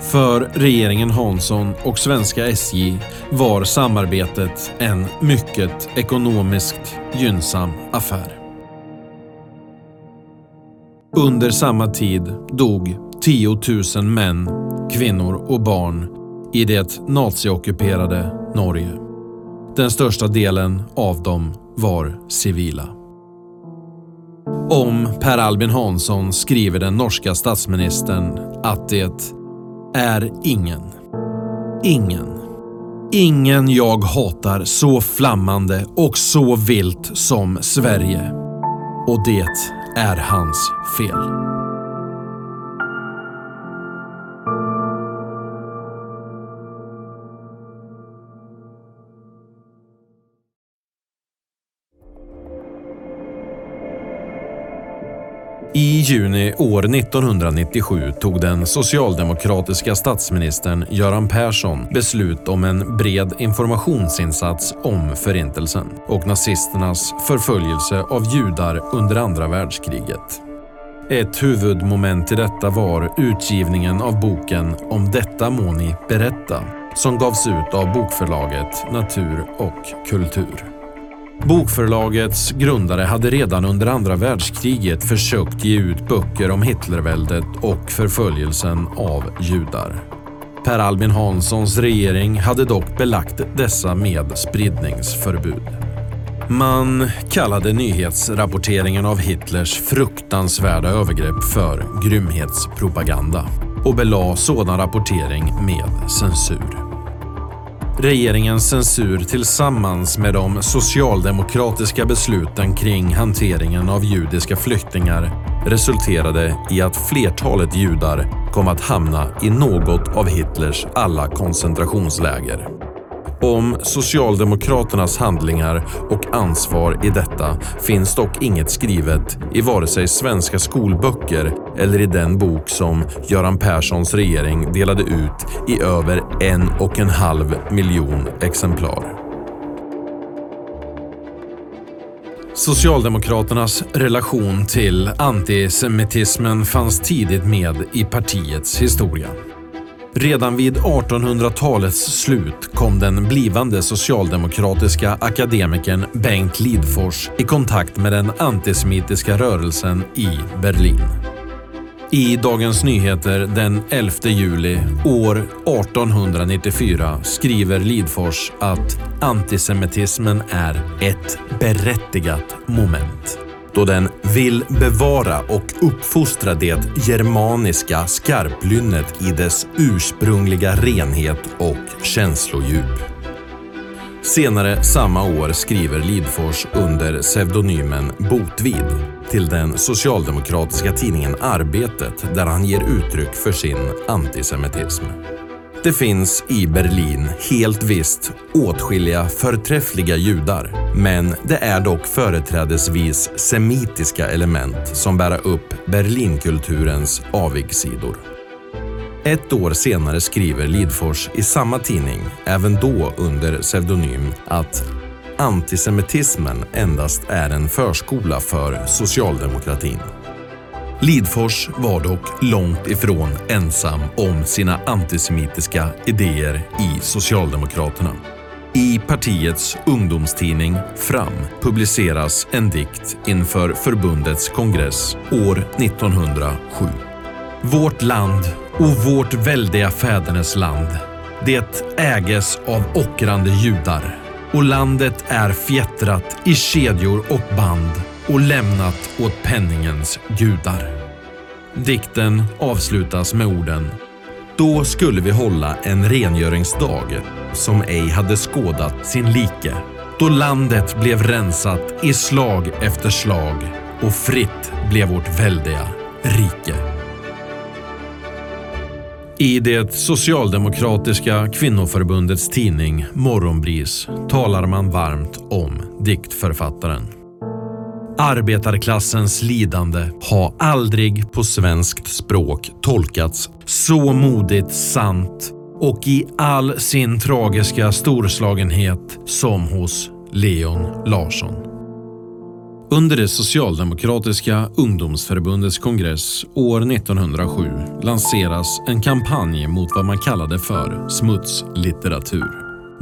Speaker 2: För regeringen Hansson och svenska SJ var samarbetet en mycket ekonomiskt gynnsam affär. Under samma tid dog 10 000 män, kvinnor och barn i det naziockuperade Norge. Den största delen av dem var civila. Om Per Albin Hansson skriver den norska statsministern att det är ingen, ingen, ingen jag hatar så flammande och så vilt som Sverige. Och det är hans fel. Juni år 1997 tog den socialdemokratiska statsministern Göran Persson beslut om en bred informationsinsats om Förintelsen och nazisternas förföljelse av judar under andra världskriget. Ett huvudmoment i detta var utgivningen av boken Om detta må ni berätta som gavs ut av bokförlaget Natur och kultur. Bokförlagets grundare hade redan under andra världskriget försökt ge ut böcker om Hitlerväldet och förföljelsen av judar. Per Albin Hanssons regering hade dock belagt dessa med spridningsförbud. Man kallade nyhetsrapporteringen av Hitlers fruktansvärda övergrepp för grymhetspropaganda och belade sådan rapportering med censur. Regeringens censur tillsammans med de socialdemokratiska besluten kring hanteringen av judiska flyktingar resulterade i att flertalet judar kom att hamna i något av Hitlers alla koncentrationsläger. Om Socialdemokraternas handlingar och ansvar i detta finns dock inget skrivet i vare sig svenska skolböcker eller i den bok som Göran Perssons regering delade ut i över en och en halv miljon exemplar. Socialdemokraternas relation till antisemitismen fanns tidigt med i partiets historia. Redan vid 1800-talets slut kom den blivande socialdemokratiska akademikern Bengt Lidfors i kontakt med den antisemitiska rörelsen i Berlin. I Dagens Nyheter den 11 juli år 1894 skriver Lidfors att antisemitismen är ett berättigat moment då den vill bevara och uppfostra det germaniska skarplynnet i dess ursprungliga renhet och känslodjup. Senare samma år skriver Lidfors under pseudonymen Botvid till den socialdemokratiska tidningen Arbetet där han ger uttryck för sin antisemitism. Det finns i Berlin helt visst åtskilliga förträffliga judar, men det är dock företrädesvis semitiska element som bär upp Berlinkulturens avigsidor. Ett år senare skriver Lidfors i samma tidning, även då under pseudonym, att antisemitismen endast är en förskola för socialdemokratin. Lidfors var dock långt ifrån ensam om sina antisemitiska idéer i Socialdemokraterna. I partiets ungdomstidning Fram publiceras en dikt inför förbundets kongress år 1907. Vårt land och vårt väldiga fädernesland, det äges av ockrande judar och landet är fjättrat i kedjor och band och lämnat åt penningens gudar. Dikten avslutas med orden Då skulle vi hålla en rengöringsdag som ej hade skådat sin like. Då landet blev rensat i slag efter slag och fritt blev vårt väldiga rike. I det socialdemokratiska kvinnoförbundets tidning Morgonbris talar man varmt om diktförfattaren. Arbetarklassens lidande har aldrig på svenskt språk tolkats så modigt sant och i all sin tragiska storslagenhet som hos Leon Larsson. Under det socialdemokratiska ungdomsförbundets kongress år 1907 lanseras en kampanj mot vad man kallade för smutslitteratur.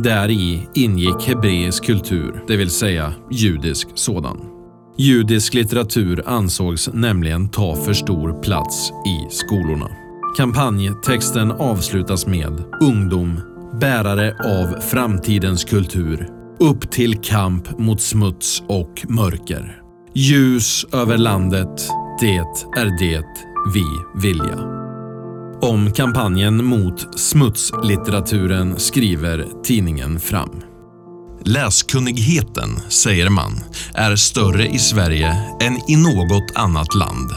Speaker 2: Där i ingick hebreisk kultur, det vill säga judisk sådan. Judisk litteratur ansågs nämligen ta för stor plats i skolorna. Kampanjtexten avslutas med “Ungdom, bärare av framtidens kultur, upp till kamp mot smuts och mörker. Ljus över landet, det är det vi vilja.” Om kampanjen mot smutslitteraturen skriver tidningen Fram. Läskunnigheten, säger man, är större i Sverige än i något annat land.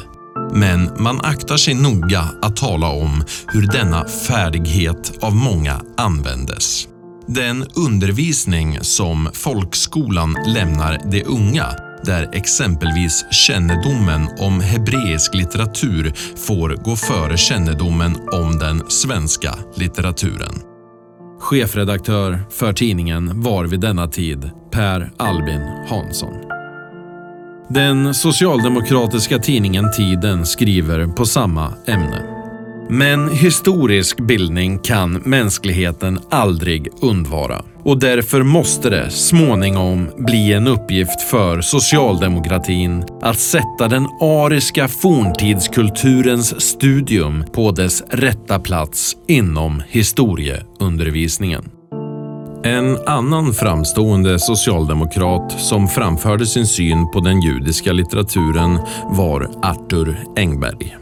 Speaker 2: Men man aktar sig noga att tala om hur denna färdighet av många användes. Den undervisning som folkskolan lämnar de unga där exempelvis kännedomen om hebreisk litteratur får gå före kännedomen om den svenska litteraturen. Chefredaktör för tidningen var vid denna tid Per Albin Hansson. Den socialdemokratiska tidningen Tiden skriver på samma ämne. Men historisk bildning kan mänskligheten aldrig undvara och därför måste det småningom bli en uppgift för socialdemokratin att sätta den ariska forntidskulturens studium på dess rätta plats inom historieundervisningen. En annan framstående socialdemokrat som framförde sin syn på den judiska litteraturen var Arthur Engberg.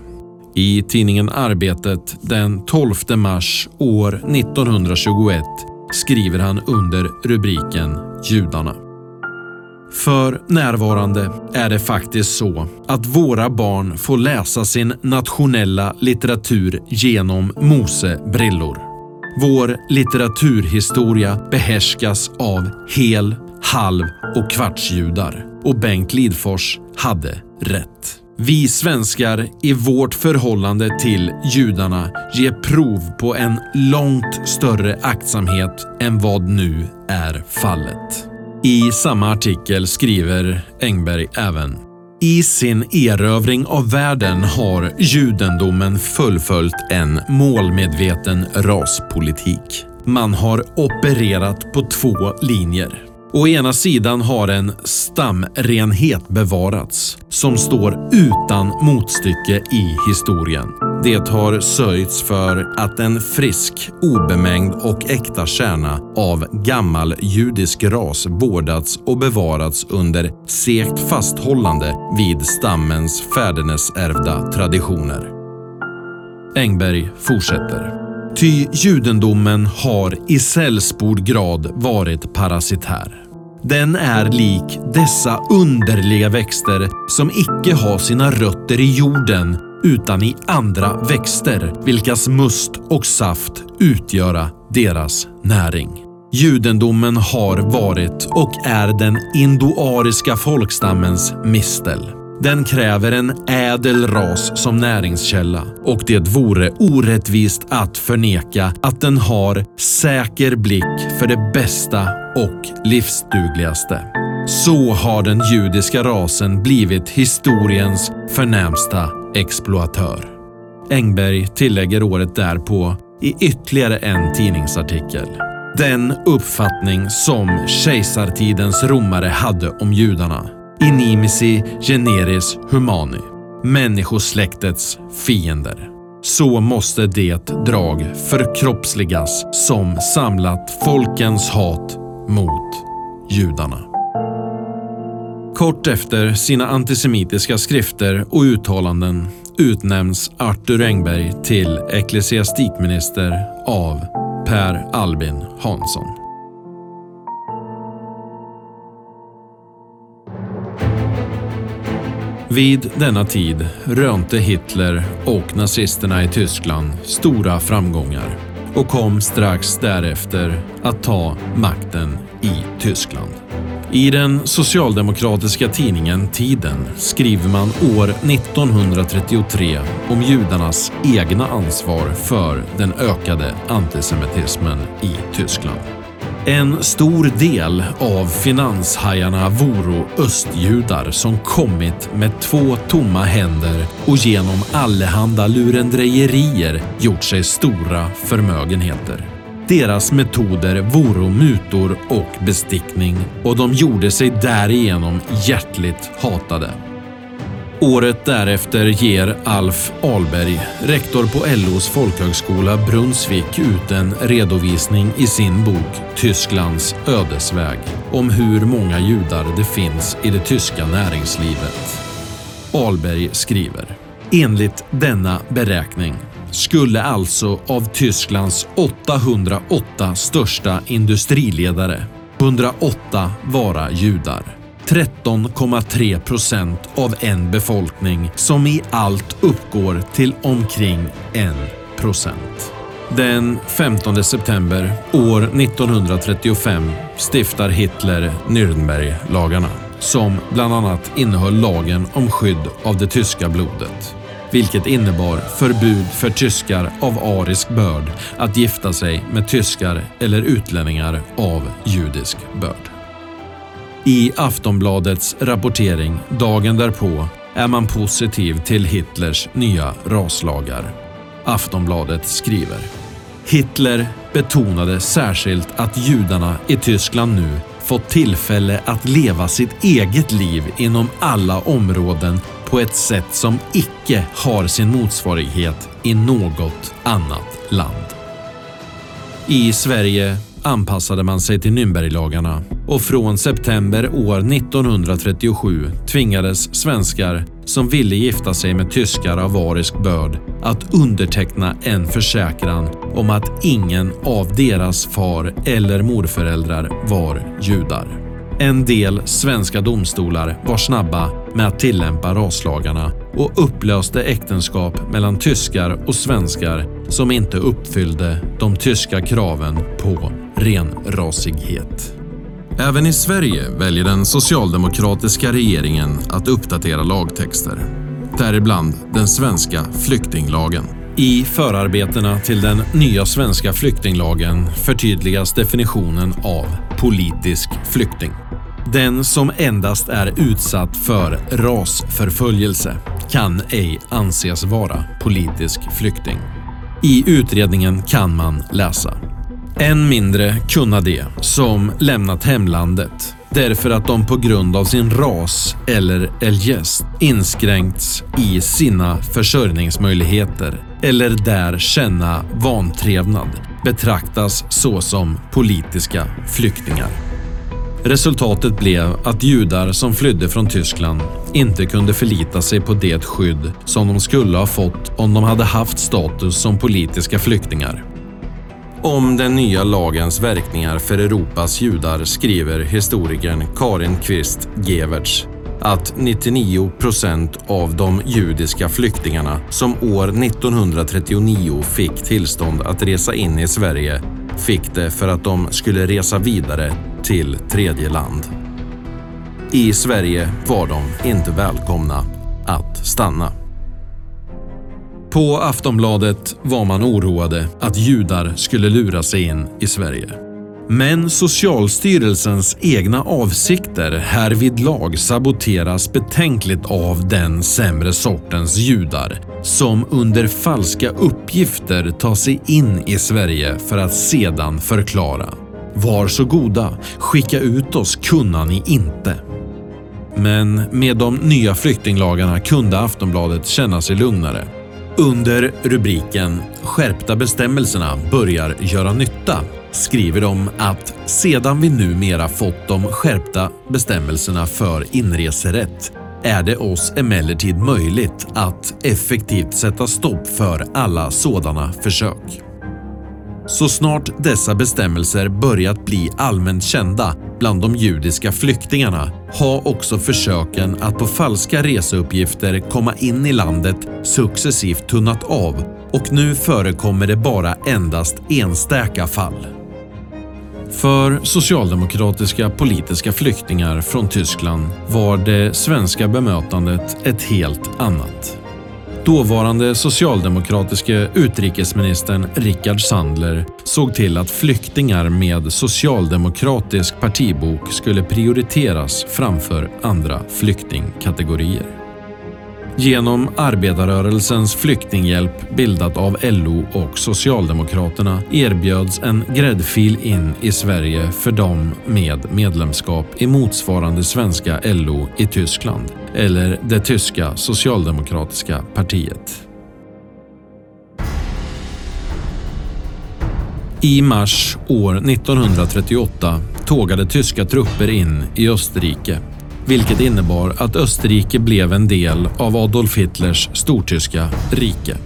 Speaker 2: I tidningen Arbetet den 12 mars år 1921 skriver han under rubriken Judarna. För närvarande är det faktiskt så att våra barn får läsa sin nationella litteratur genom Mosebrillor. Vår litteraturhistoria behärskas av hel, halv och kvartsjudar och Bengt Lidfors hade rätt. Vi svenskar i vårt förhållande till judarna ger prov på en långt större aktsamhet än vad nu är fallet. I samma artikel skriver Engberg även i sin erövring av världen har judendomen fullföljt en målmedveten raspolitik. Man har opererat på två linjer. Å ena sidan har en stamrenhet bevarats som står utan motstycke i historien. Det har sörjts för att en frisk, obemängd och äkta kärna av gammal judisk ras vårdats och bevarats under segt fasthållande vid stammens fädernesärvda traditioner. Engberg fortsätter. Ty judendomen har i sällspord grad varit parasitär. Den är lik dessa underliga växter som icke har sina rötter i jorden utan i andra växter, vilkas must och saft utgöra deras näring. Judendomen har varit och är den indoariska folkstammens mistel. Den kräver en ädel ras som näringskälla och det vore orättvist att förneka att den har säker blick för det bästa och livsdugligaste. Så har den judiska rasen blivit historiens förnämsta exploatör. Engberg tillägger året därpå i ytterligare en tidningsartikel. Den uppfattning som kejsartidens romare hade om judarna Inimisi generis humani. Människosläktets fiender. Så måste det drag förkroppsligas som samlat folkens hat mot judarna. Kort efter sina antisemitiska skrifter och uttalanden utnämns Arthur Engberg till ecklesiastikminister av Per Albin Hansson. Vid denna tid rönte Hitler och nazisterna i Tyskland stora framgångar och kom strax därefter att ta makten i Tyskland. I den socialdemokratiska tidningen Tiden skriver man år 1933 om judarnas egna ansvar för den ökade antisemitismen i Tyskland. En stor del av finanshajarna voro östjudar som kommit med två tomma händer och genom allehanda lurendrejerier gjort sig stora förmögenheter. Deras metoder voro mutor och bestickning och de gjorde sig därigenom hjärtligt hatade. Året därefter ger Alf Ahlberg, rektor på LOs folkhögskola Brunnsvik, ut en redovisning i sin bok Tysklands ödesväg om hur många judar det finns i det tyska näringslivet. Ahlberg skriver Enligt denna beräkning skulle alltså av Tysklands 808 största industriledare 108 vara judar. 13,3 procent av en befolkning som i allt uppgår till omkring 1 procent. Den 15 september år 1935 stiftar Hitler Nürnberglagarna som bland annat innehöll lagen om skydd av det tyska blodet vilket innebar förbud för tyskar av arisk börd att gifta sig med tyskar eller utlänningar av judisk börd. I Aftonbladets rapportering dagen därpå är man positiv till Hitlers nya raslagar. Aftonbladet skriver Hitler betonade särskilt att judarna i Tyskland nu fått tillfälle att leva sitt eget liv inom alla områden på ett sätt som icke har sin motsvarighet i något annat land. I Sverige anpassade man sig till Nürnberglagarna och från september år 1937 tvingades svenskar som ville gifta sig med tyskar av varisk börd att underteckna en försäkran om att ingen av deras far eller morföräldrar var judar. En del svenska domstolar var snabba med att tillämpa raslagarna och upplöste äktenskap mellan tyskar och svenskar som inte uppfyllde de tyska kraven på renrasighet. Även i Sverige väljer den socialdemokratiska regeringen att uppdatera lagtexter. Däribland den svenska flyktinglagen. I förarbetena till den nya svenska flyktinglagen förtydligas definitionen av politisk flykting. Den som endast är utsatt för rasförföljelse kan ej anses vara politisk flykting. I utredningen kan man läsa än mindre kunna de som lämnat hemlandet därför att de på grund av sin ras eller eljest inskränkts i sina försörjningsmöjligheter eller där känna vantrevnad betraktas såsom politiska flyktingar. Resultatet blev att judar som flydde från Tyskland inte kunde förlita sig på det skydd som de skulle ha fått om de hade haft status som politiska flyktingar. Om den nya lagens verkningar för Europas judar skriver historikern Karin Kvist Geverts att 99 procent av de judiska flyktingarna som år 1939 fick tillstånd att resa in i Sverige fick det för att de skulle resa vidare till tredje land. I Sverige var de inte välkomna att stanna. På Aftonbladet var man oroade att judar skulle lura sig in i Sverige. Men Socialstyrelsens egna avsikter härvidlag saboteras betänkligt av den sämre sortens judar som under falska uppgifter tar sig in i Sverige för att sedan förklara. Var så goda, skicka ut oss kunna ni inte. Men med de nya flyktinglagarna kunde Aftonbladet känna sig lugnare. Under rubriken “Skärpta bestämmelserna börjar göra nytta” skriver de att sedan vi numera fått de skärpta bestämmelserna för inreserätt är det oss emellertid möjligt att effektivt sätta stopp för alla sådana försök. Så snart dessa bestämmelser börjat bli allmänt kända bland de judiska flyktingarna har också försöken att på falska reseuppgifter komma in i landet successivt tunnat av och nu förekommer det bara endast enstaka fall. För socialdemokratiska politiska flyktingar från Tyskland var det svenska bemötandet ett helt annat. Dåvarande socialdemokratiske utrikesministern Rickard Sandler såg till att flyktingar med socialdemokratisk partibok skulle prioriteras framför andra flyktingkategorier. Genom arbetarrörelsens flyktinghjälp bildat av LO och Socialdemokraterna erbjöds en gräddfil in i Sverige för dem med medlemskap i motsvarande svenska LO i Tyskland eller det tyska socialdemokratiska partiet. I mars år 1938 tågade tyska trupper in i Österrike vilket innebar att Österrike blev en del av Adolf Hitlers stortyska rike.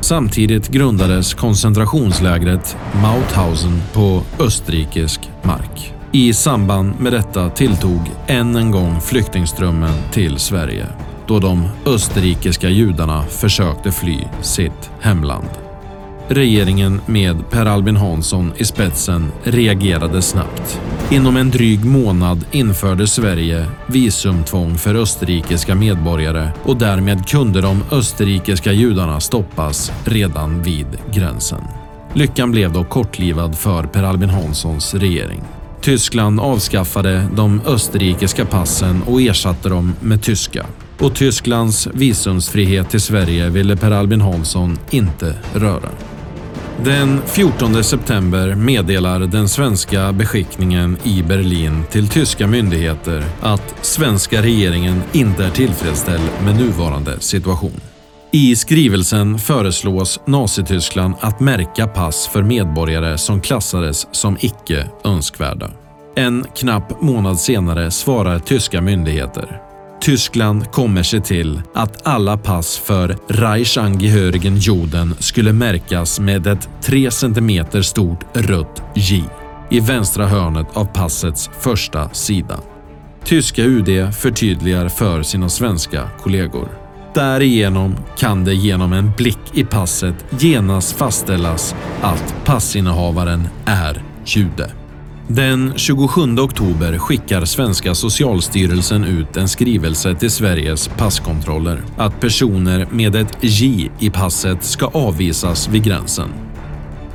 Speaker 2: Samtidigt grundades koncentrationslägret Mauthausen på österrikisk mark. I samband med detta tilltog än en gång flyktingströmmen till Sverige då de österrikiska judarna försökte fly sitt hemland. Regeringen med Per Albin Hansson i spetsen reagerade snabbt. Inom en dryg månad införde Sverige visumtvång för österrikiska medborgare och därmed kunde de österrikiska judarna stoppas redan vid gränsen. Lyckan blev dock kortlivad för Per Albin Hanssons regering. Tyskland avskaffade de österrikiska passen och ersatte dem med tyska. Och Tysklands visumsfrihet till Sverige ville Per Albin Hansson inte röra. Den 14 september meddelar den svenska beskickningen i Berlin till tyska myndigheter att svenska regeringen inte är tillfredsställd med nuvarande situation. I skrivelsen föreslås Nazityskland att märka pass för medborgare som klassades som icke önskvärda. En knapp månad senare svarar tyska myndigheter Tyskland kommer se till att alla pass för Reichsangehörigen Juden skulle märkas med ett 3 cm stort rött J i vänstra hörnet av passets första sida. Tyska UD förtydligar för sina svenska kollegor. Därigenom kan det genom en blick i passet genast fastställas att passinnehavaren är jude. Den 27 oktober skickar svenska Socialstyrelsen ut en skrivelse till Sveriges passkontroller att personer med ett J i passet ska avvisas vid gränsen.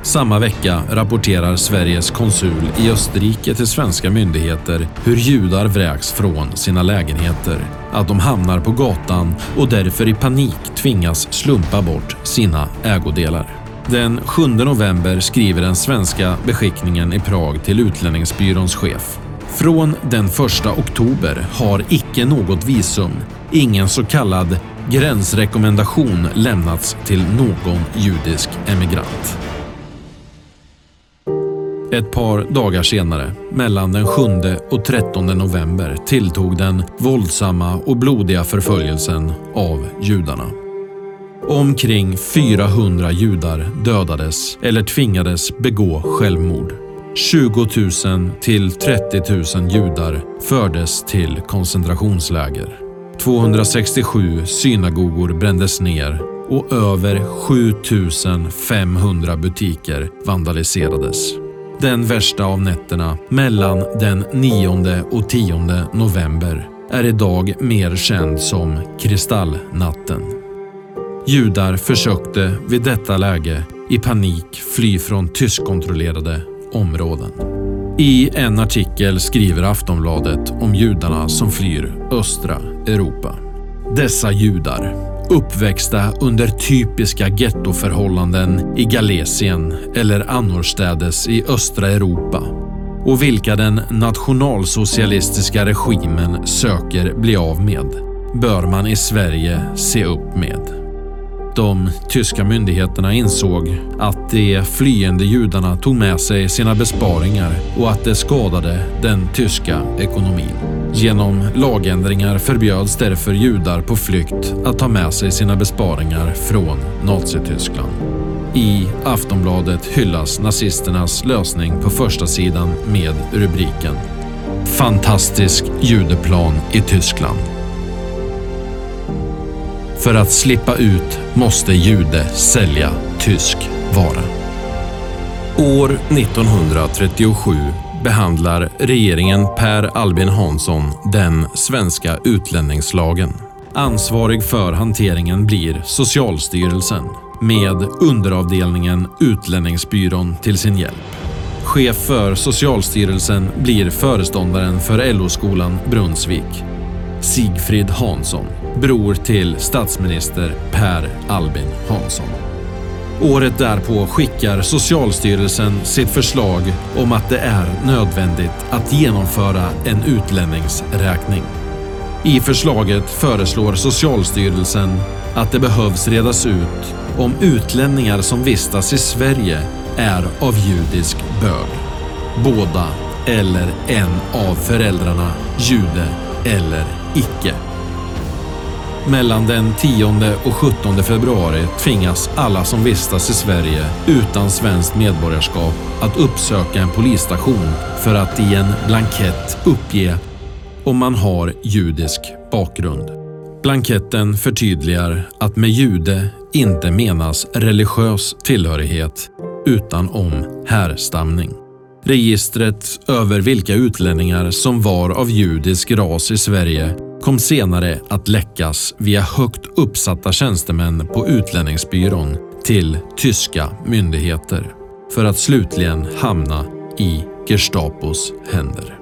Speaker 2: Samma vecka rapporterar Sveriges konsul i Österrike till svenska myndigheter hur judar vräks från sina lägenheter, att de hamnar på gatan och därför i panik tvingas slumpa bort sina ägodelar. Den 7 november skriver den svenska beskickningen i Prag till utlänningsbyråns chef. Från den 1 oktober har icke något visum, ingen så kallad gränsrekommendation lämnats till någon judisk emigrant. Ett par dagar senare, mellan den 7 och 13 november, tilltog den våldsamma och blodiga förföljelsen av judarna. Omkring 400 judar dödades eller tvingades begå självmord. 20 000 till 30 000 judar fördes till koncentrationsläger. 267 synagogor brändes ner och över 7 500 butiker vandaliserades. Den värsta av nätterna mellan den 9 och 10 november är idag mer känd som Kristallnatten. Judar försökte vid detta läge i panik fly från tyskkontrollerade områden. I en artikel skriver Aftonbladet om judarna som flyr östra Europa. Dessa judar, uppväxta under typiska gettoförhållanden i Galicien eller annorstädes i östra Europa och vilka den nationalsocialistiska regimen söker bli av med, bör man i Sverige se upp med. De tyska myndigheterna insåg att de flyende judarna tog med sig sina besparingar och att det skadade den tyska ekonomin. Genom lagändringar förbjöds därför judar på flykt att ta med sig sina besparingar från Nazityskland. I Aftonbladet hyllas nazisternas lösning på första sidan med rubriken “Fantastisk judeplan i Tyskland”. För att slippa ut måste jude sälja tysk vara. År 1937 behandlar regeringen Per Albin Hansson den svenska utlänningslagen. Ansvarig för hanteringen blir Socialstyrelsen med underavdelningen Utlänningsbyrån till sin hjälp. Chef för Socialstyrelsen blir föreståndaren för LO-skolan Brunnsvik, Sigfrid Hansson, bror till statsminister Per Albin Hansson. Året därpå skickar Socialstyrelsen sitt förslag om att det är nödvändigt att genomföra en utlänningsräkning. I förslaget föreslår Socialstyrelsen att det behövs redas ut om utlänningar som vistas i Sverige är av judisk börd. Båda eller en av föräldrarna jude eller icke. Mellan den 10 och 17 februari tvingas alla som vistas i Sverige utan svenskt medborgarskap att uppsöka en polisstation för att i en blankett uppge om man har judisk bakgrund. Blanketten förtydligar att med jude inte menas religiös tillhörighet utan om härstamning. Registret över vilka utlänningar som var av judisk ras i Sverige kom senare att läckas via högt uppsatta tjänstemän på Utlänningsbyrån till tyska myndigheter för att slutligen hamna i Gestapos händer.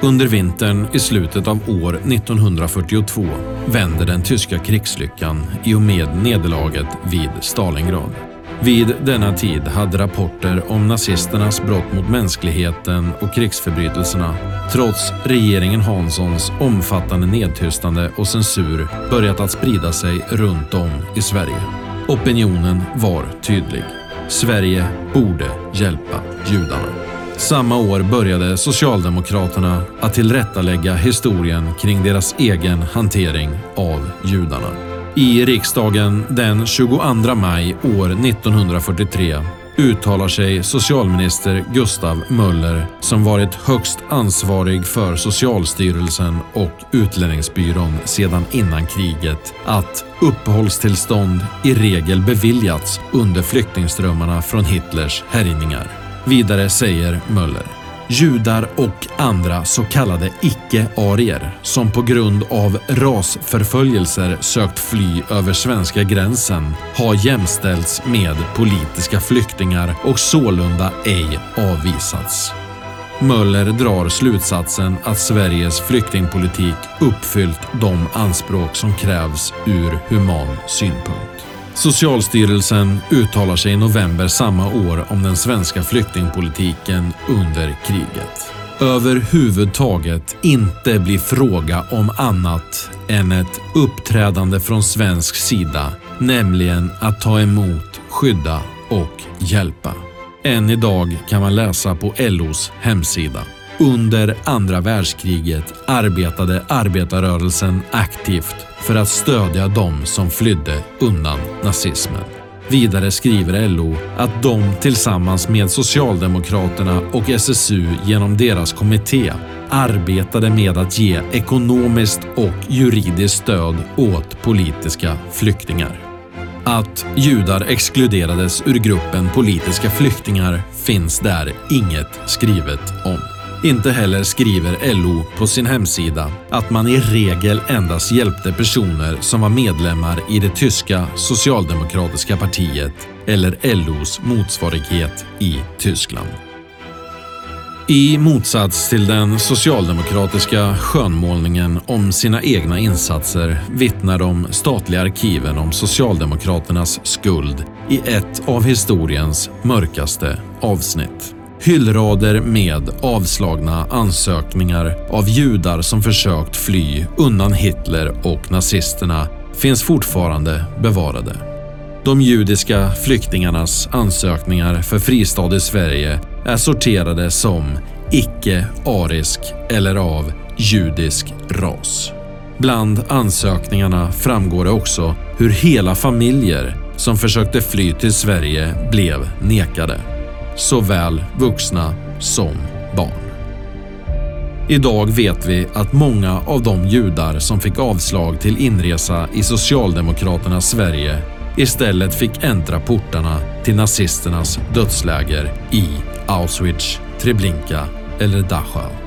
Speaker 2: Under vintern i slutet av år 1942 vänder den tyska krigslyckan i och med nederlaget vid Stalingrad. Vid denna tid hade rapporter om nazisternas brott mot mänskligheten och krigsförbrytelserna, trots regeringen Hanssons omfattande nedtystande och censur, börjat att sprida sig runt om i Sverige. Opinionen var tydlig. Sverige borde hjälpa judarna. Samma år började Socialdemokraterna att tillrättalägga historien kring deras egen hantering av judarna. I riksdagen den 22 maj år 1943 uttalar sig socialminister Gustav Möller som varit högst ansvarig för Socialstyrelsen och Utlänningsbyrån sedan innan kriget att uppehållstillstånd i regel beviljats under flyktingströmmarna från Hitlers härjningar. Vidare säger Möller Judar och andra så kallade icke-arier som på grund av rasförföljelser sökt fly över svenska gränsen har jämställts med politiska flyktingar och sålunda ej avvisats. Möller drar slutsatsen att Sveriges flyktingpolitik uppfyllt de anspråk som krävs ur human synpunkt. Socialstyrelsen uttalar sig i november samma år om den svenska flyktingpolitiken under kriget. Överhuvudtaget inte blir fråga om annat än ett uppträdande från svensk sida, nämligen att ta emot, skydda och hjälpa. Än idag kan man läsa på LOs hemsida. Under andra världskriget arbetade arbetarrörelsen aktivt för att stödja de som flydde undan nazismen. Vidare skriver LO att de tillsammans med Socialdemokraterna och SSU genom deras kommitté arbetade med att ge ekonomiskt och juridiskt stöd åt politiska flyktingar. Att judar exkluderades ur gruppen politiska flyktingar finns där inget skrivet om. Inte heller skriver LO på sin hemsida att man i regel endast hjälpte personer som var medlemmar i det tyska socialdemokratiska partiet eller LOs motsvarighet i Tyskland. I motsats till den socialdemokratiska skönmålningen om sina egna insatser vittnar de statliga arkiven om Socialdemokraternas skuld i ett av historiens mörkaste avsnitt. Hyllrader med avslagna ansökningar av judar som försökt fly undan Hitler och nazisterna finns fortfarande bevarade. De judiska flyktingarnas ansökningar för fristad i Sverige är sorterade som icke-arisk eller av judisk ras. Bland ansökningarna framgår det också hur hela familjer som försökte fly till Sverige blev nekade såväl vuxna som barn. Idag vet vi att många av de judar som fick avslag till inresa i Socialdemokraternas Sverige istället fick äntra portarna till nazisternas dödsläger i Auschwitz, Treblinka eller Dachau.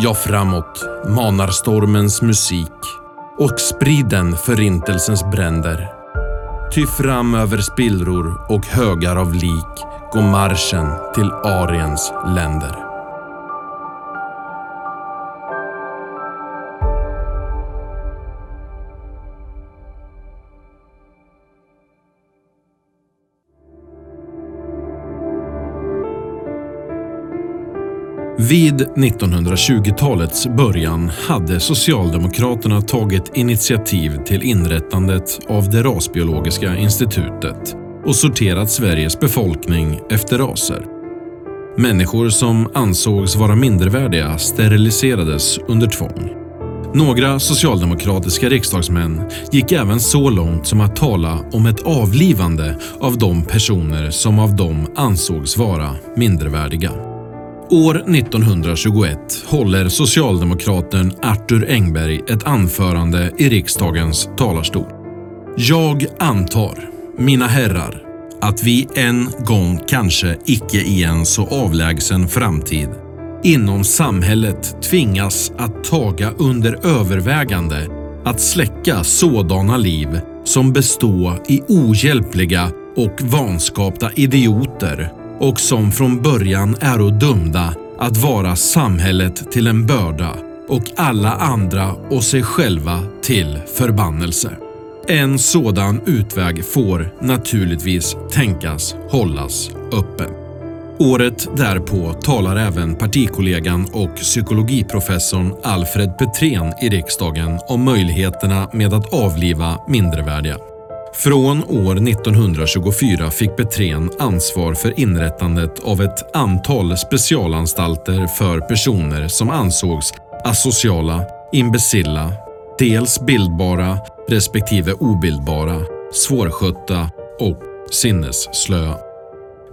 Speaker 2: Ja framåt, manar stormens musik och sprid den förintelsens bränder. Ty fram över spillror och högar av lik går marschen till Ariens länder. Vid 1920-talets början hade Socialdemokraterna tagit initiativ till inrättandet av det rasbiologiska institutet och sorterat Sveriges befolkning efter raser. Människor som ansågs vara mindervärdiga steriliserades under tvång. Några socialdemokratiska riksdagsmän gick även så långt som att tala om ett avlivande av de personer som av dem ansågs vara mindervärdiga. År 1921 håller socialdemokraten Arthur Engberg ett anförande i riksdagens talarstol. Jag antar, mina herrar, att vi en gång, kanske icke i en så avlägsen framtid, inom samhället tvingas att taga under övervägande att släcka sådana liv som bestå i ohjälpliga och vanskapta idioter och som från början är dömda att vara samhället till en börda och alla andra och sig själva till förbannelse. En sådan utväg får naturligtvis tänkas hållas öppen. Året därpå talar även partikollegan och psykologiprofessorn Alfred Petrén i riksdagen om möjligheterna med att avliva mindervärdiga. Från år 1924 fick Petrén ansvar för inrättandet av ett antal specialanstalter för personer som ansågs asociala, imbecilla, dels bildbara respektive obildbara, svårskötta och sinnesslöa.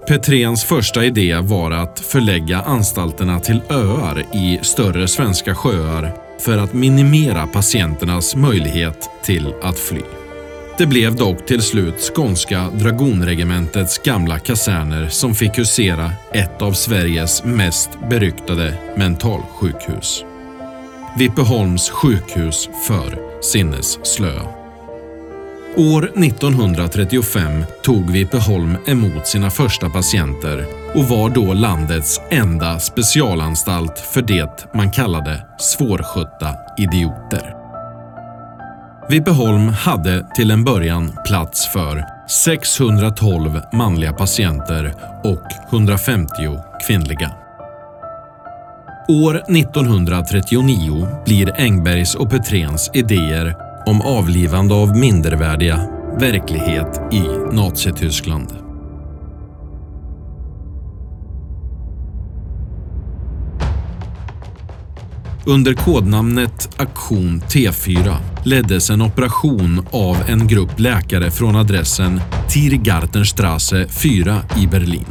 Speaker 2: Petréns första idé var att förlägga anstalterna till öar i större svenska sjöar för att minimera patienternas möjlighet till att fly. Det blev dock till slut skånska dragonregementets gamla kaserner som fick husera ett av Sveriges mest beryktade mentalsjukhus. Vippeholms sjukhus för sinnesslöa. År 1935 tog Vipeholm emot sina första patienter och var då landets enda specialanstalt för det man kallade svårskötta idioter. Vipeholm hade till en början plats för 612 manliga patienter och 150 kvinnliga. År 1939 blir Engbergs och Petréns idéer om avlivande av mindervärdiga verklighet i Nazityskland. Under kodnamnet Aktion T4 leddes en operation av en grupp läkare från adressen Tiergartenstrasse 4 i Berlin.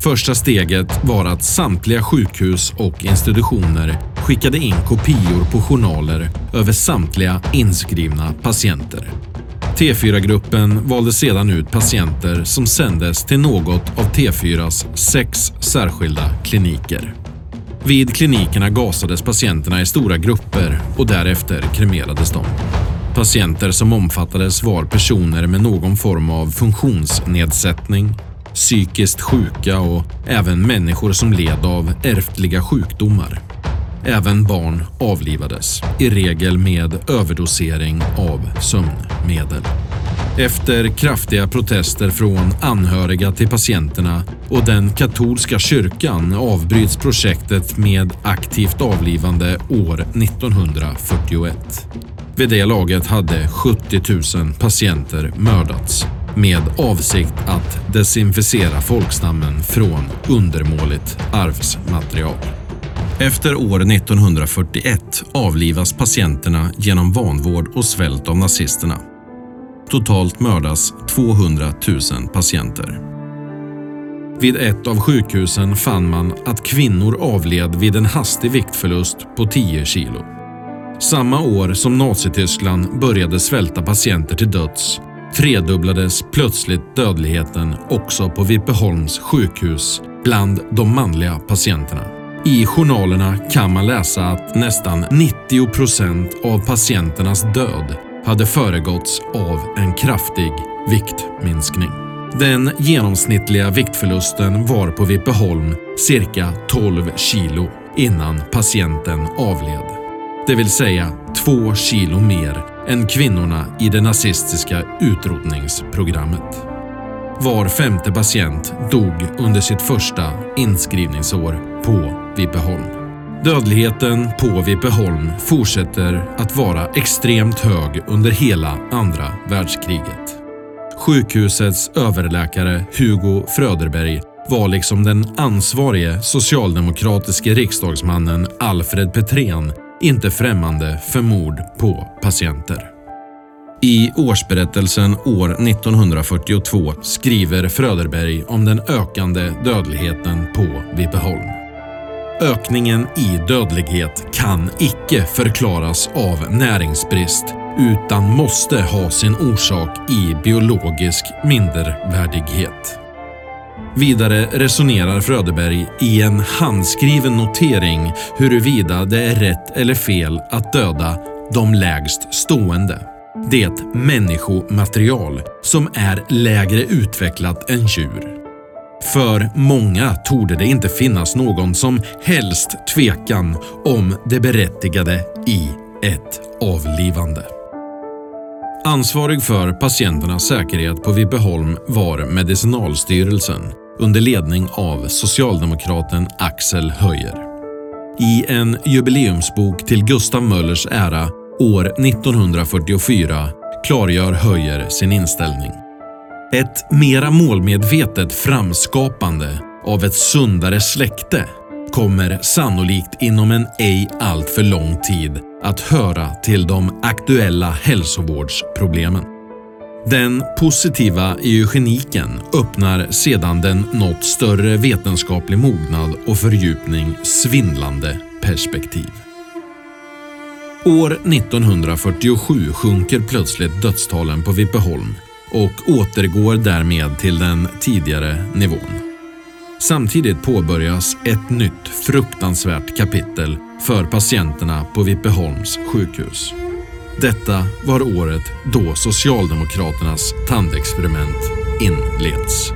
Speaker 2: Första steget var att samtliga sjukhus och institutioner skickade in kopior på journaler över samtliga inskrivna patienter. T4-gruppen valde sedan ut patienter som sändes till något av T4s sex särskilda kliniker. Vid klinikerna gasades patienterna i stora grupper och därefter kremerades de. Patienter som omfattades var personer med någon form av funktionsnedsättning, psykiskt sjuka och även människor som led av ärftliga sjukdomar. Även barn avlivades, i regel med överdosering av sömnmedel. Efter kraftiga protester från anhöriga till patienterna och den katolska kyrkan avbryts projektet med aktivt avlivande år 1941. Vid det laget hade 70 000 patienter mördats med avsikt att desinficera folkstammen från undermåligt arvsmaterial. Efter år 1941 avlivas patienterna genom vanvård och svält av nazisterna. Totalt mördas 200 000 patienter. Vid ett av sjukhusen fann man att kvinnor avled vid en hastig viktförlust på 10 kilo. Samma år som Nazityskland började svälta patienter till döds tredubblades plötsligt dödligheten också på Vippeholms sjukhus bland de manliga patienterna. I journalerna kan man läsa att nästan 90 procent av patienternas död hade föregåtts av en kraftig viktminskning. Den genomsnittliga viktförlusten var på Vippeholm cirka 12 kilo innan patienten avled. Det vill säga 2 kilo mer än kvinnorna i det nazistiska utrotningsprogrammet. Var femte patient dog under sitt första inskrivningsår på Vippeholm. Dödligheten på Vipeholm fortsätter att vara extremt hög under hela andra världskriget. Sjukhusets överläkare Hugo Fröderberg var liksom den ansvarige socialdemokratiske riksdagsmannen Alfred Petrén inte främmande för mord på patienter. I årsberättelsen år 1942 skriver Fröderberg om den ökande dödligheten på Vipeholm. Ökningen i dödlighet kan icke förklaras av näringsbrist utan måste ha sin orsak i biologisk mindervärdighet. Vidare resonerar Fröderberg i en handskriven notering huruvida det är rätt eller fel att döda de lägst stående. Det människomaterial som är lägre utvecklat än djur. För många torde det inte finnas någon som helst tvekan om det berättigade i ett avlivande. Ansvarig för patienternas säkerhet på Vipeholm var Medicinalstyrelsen under ledning av socialdemokraten Axel Höjer. I en jubileumsbok till Gustav Möllers ära år 1944 klargör Höjer sin inställning. Ett mera målmedvetet framskapande av ett sundare släkte kommer sannolikt inom en ej alltför lång tid att höra till de aktuella hälsovårdsproblemen. Den positiva eugeniken öppnar sedan den nått större vetenskaplig mognad och fördjupning svindlande perspektiv. År 1947 sjunker plötsligt dödstalen på Vippeholm och återgår därmed till den tidigare nivån. Samtidigt påbörjas ett nytt fruktansvärt kapitel för patienterna på Vippeholms sjukhus. Detta var året då Socialdemokraternas tandexperiment inleds.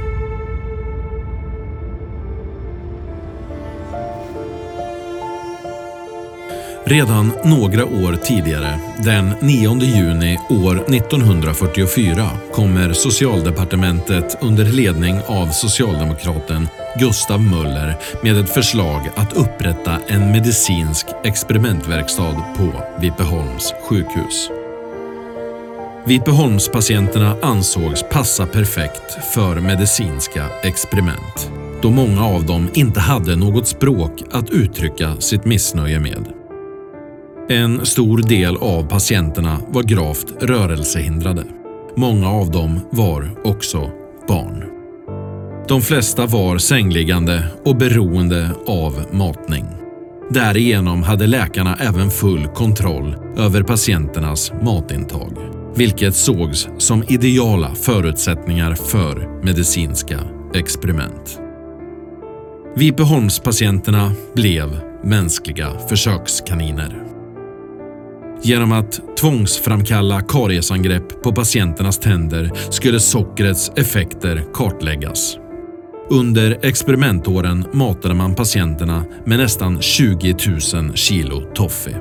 Speaker 2: Redan några år tidigare, den 9 juni år 1944, kommer Socialdepartementet under ledning av socialdemokraten Gustav Möller med ett förslag att upprätta en medicinsk experimentverkstad på Vipeholms sjukhus. Vipeholmspatienterna ansågs passa perfekt för medicinska experiment då många av dem inte hade något språk att uttrycka sitt missnöje med. En stor del av patienterna var gravt rörelsehindrade. Många av dem var också barn. De flesta var sängliggande och beroende av matning. Därigenom hade läkarna även full kontroll över patienternas matintag, vilket sågs som ideala förutsättningar för medicinska experiment. Vipeholmspatienterna blev mänskliga försökskaniner. Genom att tvångsframkalla kariesangrepp på patienternas tänder skulle sockrets effekter kartläggas. Under experimentåren matade man patienterna med nästan 20 000 kilo toffee,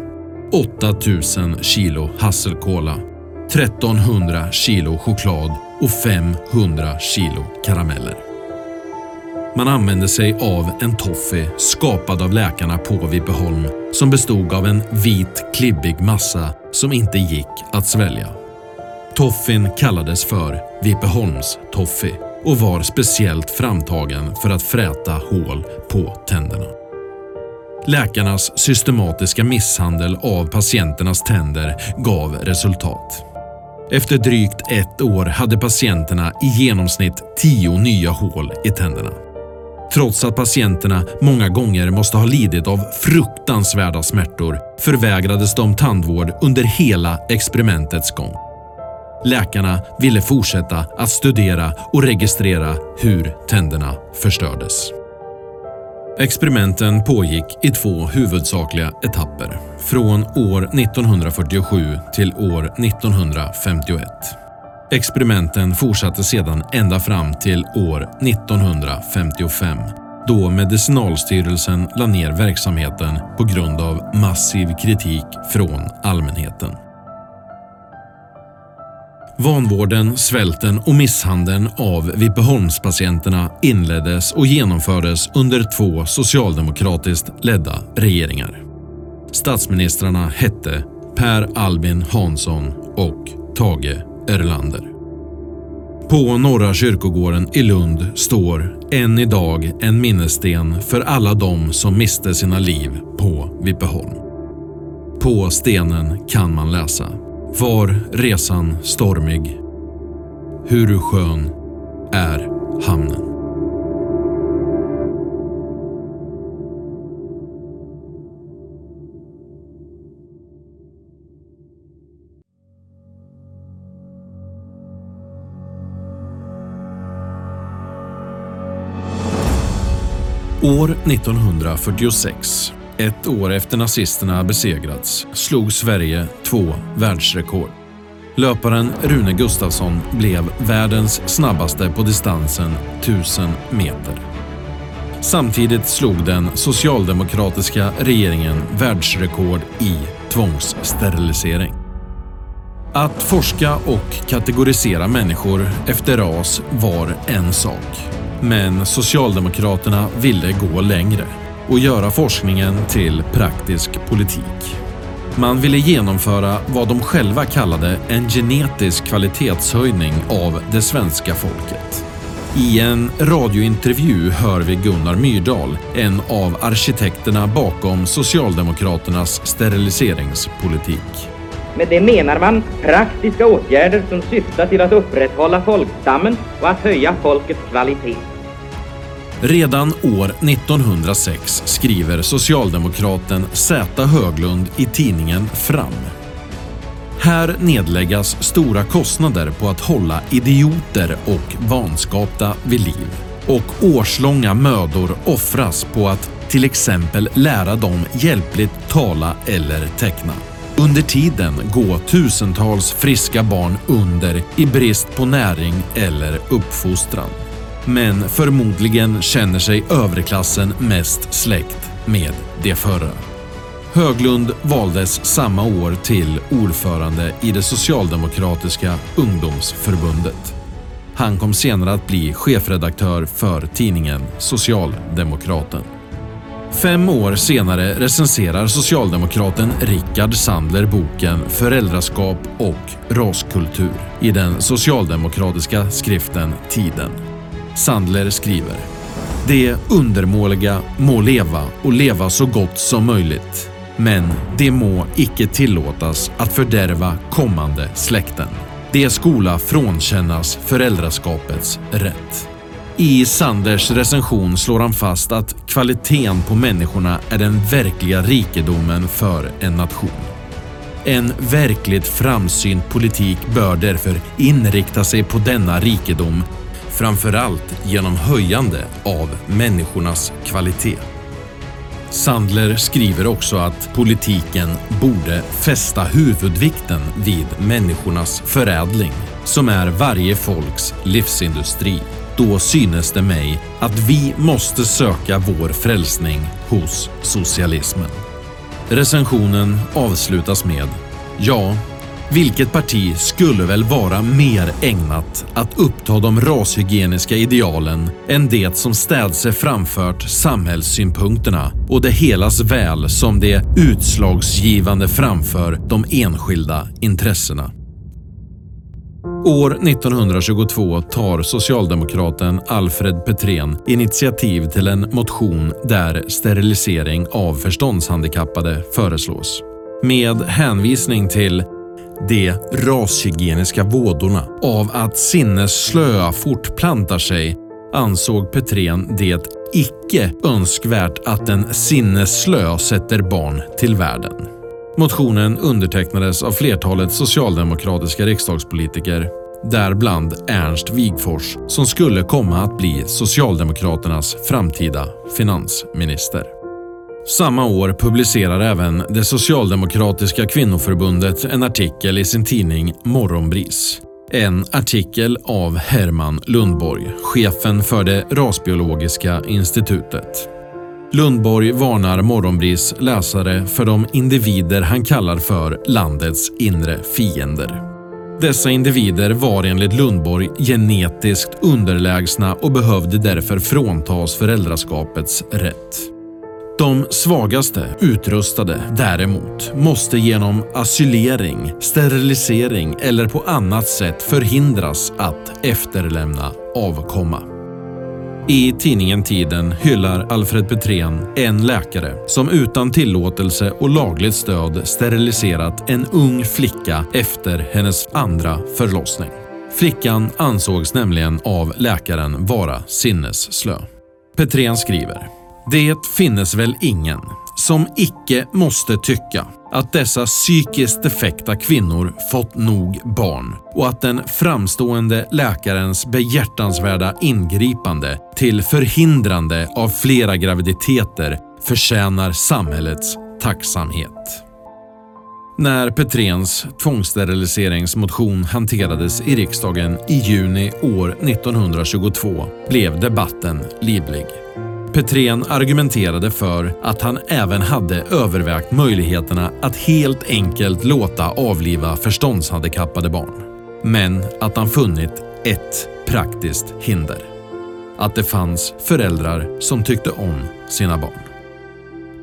Speaker 2: 8 000 kilo hasselkola, 1300 kilo choklad och 500 kilo karameller. Man använde sig av en toffee skapad av läkarna på Vipeholm som bestod av en vit klibbig massa som inte gick att svälja. Toffin kallades för Vipeholms toffee och var speciellt framtagen för att fräta hål på tänderna. Läkarnas systematiska misshandel av patienternas tänder gav resultat. Efter drygt ett år hade patienterna i genomsnitt tio nya hål i tänderna. Trots att patienterna många gånger måste ha lidit av fruktansvärda smärtor förvägrades de tandvård under hela experimentets gång. Läkarna ville fortsätta att studera och registrera hur tänderna förstördes. Experimenten pågick i två huvudsakliga etapper från år 1947 till år 1951. Experimenten fortsatte sedan ända fram till år 1955 då Medicinalstyrelsen la ner verksamheten på grund av massiv kritik från allmänheten. Vanvården, svälten och misshandeln av Vipeholmspatienterna inleddes och genomfördes under två socialdemokratiskt ledda regeringar. Statsministrarna hette Per Albin Hansson och Tage Erlander. På Norra kyrkogården i Lund står än idag en minnessten för alla de som miste sina liv på Vipeholm. På stenen kan man läsa Var resan stormig? Hur skön är hamnen? År 1946, ett år efter nazisterna besegrats, slog Sverige två världsrekord. Löparen Rune Gustafsson blev världens snabbaste på distansen 1000 meter. Samtidigt slog den socialdemokratiska regeringen världsrekord i tvångssterilisering. Att forska och kategorisera människor efter ras var en sak. Men Socialdemokraterna ville gå längre och göra forskningen till praktisk politik. Man ville genomföra vad de själva kallade en genetisk kvalitetshöjning av det svenska folket. I en radiointervju hör vi Gunnar Myrdal, en av arkitekterna bakom Socialdemokraternas steriliseringspolitik.
Speaker 4: Med det menar man praktiska åtgärder som syftar till att upprätthålla folkstammen och att höja folkets kvalitet.
Speaker 2: Redan år 1906 skriver socialdemokraten Z Höglund i tidningen Fram. Här nedläggas stora kostnader på att hålla idioter och vanskapta vid liv och årslånga mödor offras på att till exempel lära dem hjälpligt tala eller teckna. Under tiden går tusentals friska barn under i brist på näring eller uppfostran. Men förmodligen känner sig överklassen mest släkt med det förra. Höglund valdes samma år till ordförande i det socialdemokratiska ungdomsförbundet. Han kom senare att bli chefredaktör för tidningen Socialdemokraten. Fem år senare recenserar socialdemokraten Rickard Sandler boken Föräldraskap och raskultur i den socialdemokratiska skriften Tiden. Sandler skriver Det undermåliga må leva och leva så gott som möjligt. Men det må icke tillåtas att fördärva kommande släkten. Det skola frånkännas föräldraskapets rätt. I Sanders recension slår han fast att kvaliteten på människorna är den verkliga rikedomen för en nation. En verkligt framsynt politik bör därför inrikta sig på denna rikedom, framförallt genom höjande av människornas kvalitet. Sandler skriver också att politiken borde fästa huvudvikten vid människornas förädling, som är varje folks livsindustri. Då synes det mig att vi måste söka vår frälsning hos socialismen. Recensionen avslutas med Ja, vilket parti skulle väl vara mer ägnat att uppta de rashygieniska idealen än det som städse framfört samhällssynpunkterna och det helas väl som det utslagsgivande framför de enskilda intressena. År 1922 tar socialdemokraten Alfred Petrén initiativ till en motion där sterilisering av förståndshandikappade föreslås. Med hänvisning till de rashygieniska vådorna av att sinnesslöa fortplantar sig ansåg Petrén det icke önskvärt att en sinnesslö sätter barn till världen. Motionen undertecknades av flertalet socialdemokratiska riksdagspolitiker, däribland Ernst Wigforss som skulle komma att bli Socialdemokraternas framtida finansminister. Samma år publicerar även det socialdemokratiska kvinnoförbundet en artikel i sin tidning Morgonbris. En artikel av Herman Lundborg, chefen för det rasbiologiska institutet. Lundborg varnar Morgonbris läsare för de individer han kallar för landets inre fiender. Dessa individer var enligt Lundborg genetiskt underlägsna och behövde därför fråntas föräldraskapets rätt. De svagaste utrustade däremot måste genom asylering, sterilisering eller på annat sätt förhindras att efterlämna avkomma. I tidningen Tiden hyllar Alfred Petrén en läkare som utan tillåtelse och lagligt stöd steriliserat en ung flicka efter hennes andra förlossning. Flickan ansågs nämligen av läkaren vara sinnesslö. Petrén skriver “Det finnes väl ingen som icke måste tycka att dessa psykiskt defekta kvinnor fått nog barn och att den framstående läkarens behjärtansvärda ingripande till förhindrande av flera graviditeter förtjänar samhällets tacksamhet. När Petréns tvångssteriliseringsmotion hanterades i riksdagen i juni år 1922 blev debatten livlig. Petrén argumenterade för att han även hade övervägt möjligheterna att helt enkelt låta avliva förståndshandikappade barn. Men att han funnit ett praktiskt hinder. Att det fanns föräldrar som tyckte om sina barn.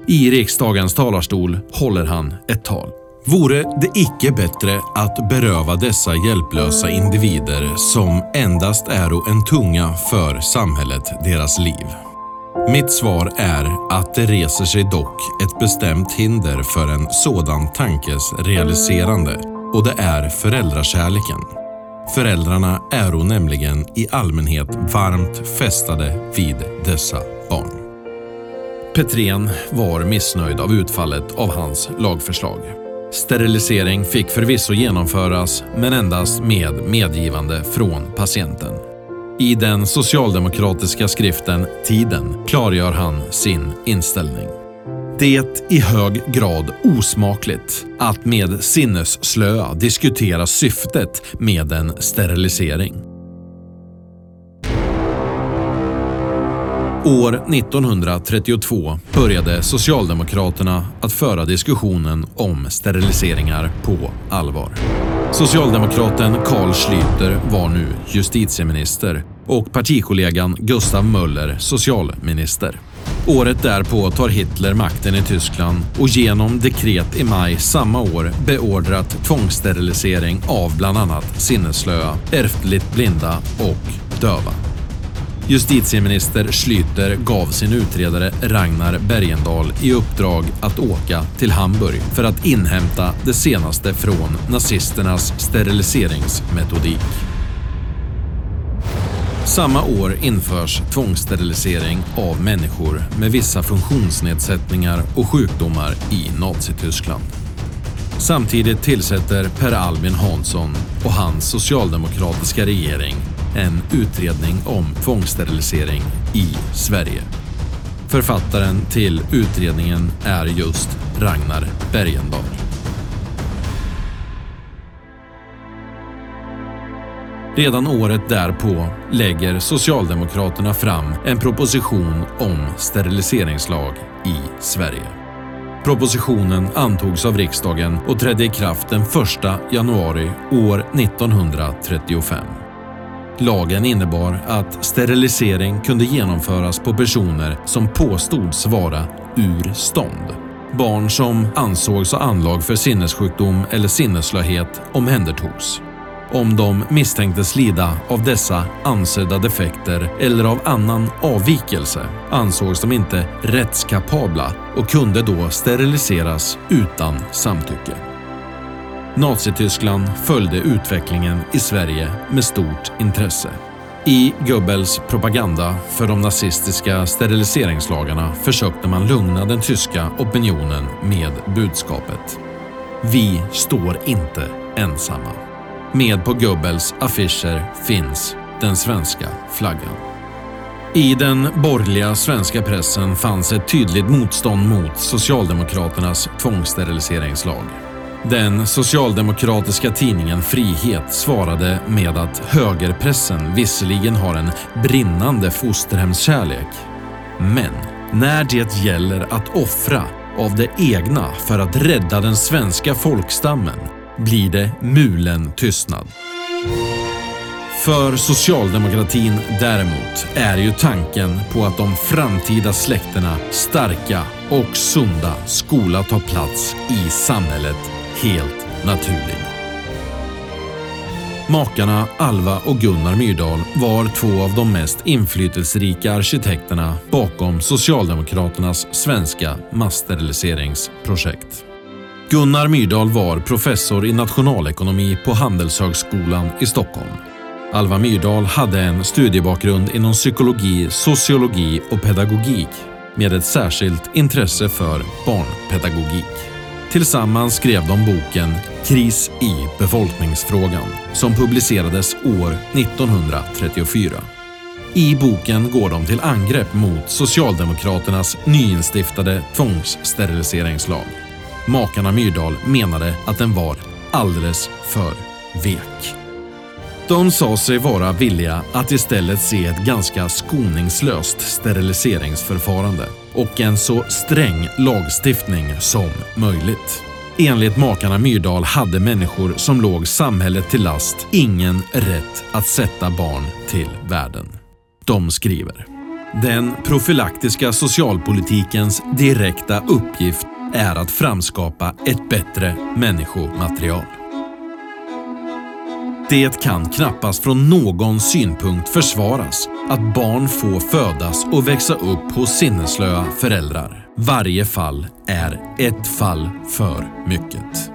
Speaker 2: I riksdagens talarstol håller han ett tal. Vore det icke bättre att beröva dessa hjälplösa individer som endast är en tunga för samhället deras liv? Mitt svar är att det reser sig dock ett bestämt hinder för en sådan tankes realiserande och det är föräldrakärleken. Föräldrarna är nämligen i allmänhet varmt fästade vid dessa barn. Petrén var missnöjd av utfallet av hans lagförslag. Sterilisering fick förvisso genomföras men endast med medgivande från patienten. I den socialdemokratiska skriften Tiden klargör han sin inställning. Det är i hög grad osmakligt att med sinnesslöa diskutera syftet med en sterilisering. År 1932 började Socialdemokraterna att föra diskussionen om steriliseringar på allvar. Socialdemokraten Carl Schlüter var nu justitieminister och partikollegan Gustav Möller socialminister. Året därpå tar Hitler makten i Tyskland och genom dekret i maj samma år beordrat tvångssterilisering av bland annat sinnesslöa, ärftligt blinda och döva. Justitieminister Schlüter gav sin utredare Ragnar Bergendahl i uppdrag att åka till Hamburg för att inhämta det senaste från nazisternas steriliseringsmetodik. Samma år införs tvångssterilisering av människor med vissa funktionsnedsättningar och sjukdomar i Nazityskland. Samtidigt tillsätter Per Albin Hansson och hans socialdemokratiska regering en utredning om tvångssterilisering i Sverige. Författaren till utredningen är just Ragnar Bergendahl. Redan året därpå lägger Socialdemokraterna fram en proposition om steriliseringslag i Sverige. Propositionen antogs av riksdagen och trädde i kraft den 1 januari år 1935. Lagen innebar att sterilisering kunde genomföras på personer som påstods vara ur stånd. Barn som ansågs ha anlag för sinnessjukdom eller sinnesslöhet omhändertogs. Om de misstänktes lida av dessa ansedda defekter eller av annan avvikelse ansågs de inte rättskapabla och kunde då steriliseras utan samtycke. Nazityskland följde utvecklingen i Sverige med stort intresse. I Goebbels propaganda för de nazistiska steriliseringslagarna försökte man lugna den tyska opinionen med budskapet. Vi står inte ensamma. Med på Goebbels affischer finns den svenska flaggan. I den borgerliga svenska pressen fanns ett tydligt motstånd mot Socialdemokraternas tvångssteriliseringslag. Den socialdemokratiska tidningen Frihet svarade med att högerpressen visserligen har en brinnande fosterhemskärlek. Men när det gäller att offra av det egna för att rädda den svenska folkstammen blir det mulen tystnad. För socialdemokratin däremot är ju tanken på att de framtida släkterna, starka och sunda, skola ta plats i samhället helt naturlig. Makarna Alva och Gunnar Myrdal var två av de mest inflytelserika arkitekterna bakom Socialdemokraternas svenska massteriliseringsprojekt. Gunnar Myrdal var professor i nationalekonomi på Handelshögskolan i Stockholm. Alva Myrdal hade en studiebakgrund inom psykologi, sociologi och pedagogik med ett särskilt intresse för barnpedagogik. Tillsammans skrev de boken Kris i befolkningsfrågan som publicerades år 1934. I boken går de till angrepp mot Socialdemokraternas nyinstiftade tvångssteriliseringslag. Makarna Myrdal menade att den var alldeles för vek. De sa sig vara villiga att istället se ett ganska skoningslöst steriliseringsförfarande och en så sträng lagstiftning som möjligt. Enligt makarna Myrdal hade människor som låg samhället till last ingen rätt att sätta barn till världen. De skriver den profylaktiska socialpolitikens direkta uppgift är att framskapa ett bättre människomaterial. Det kan knappast från någon synpunkt försvaras att barn får födas och växa upp hos sinneslöa föräldrar. Varje fall är ett fall för mycket.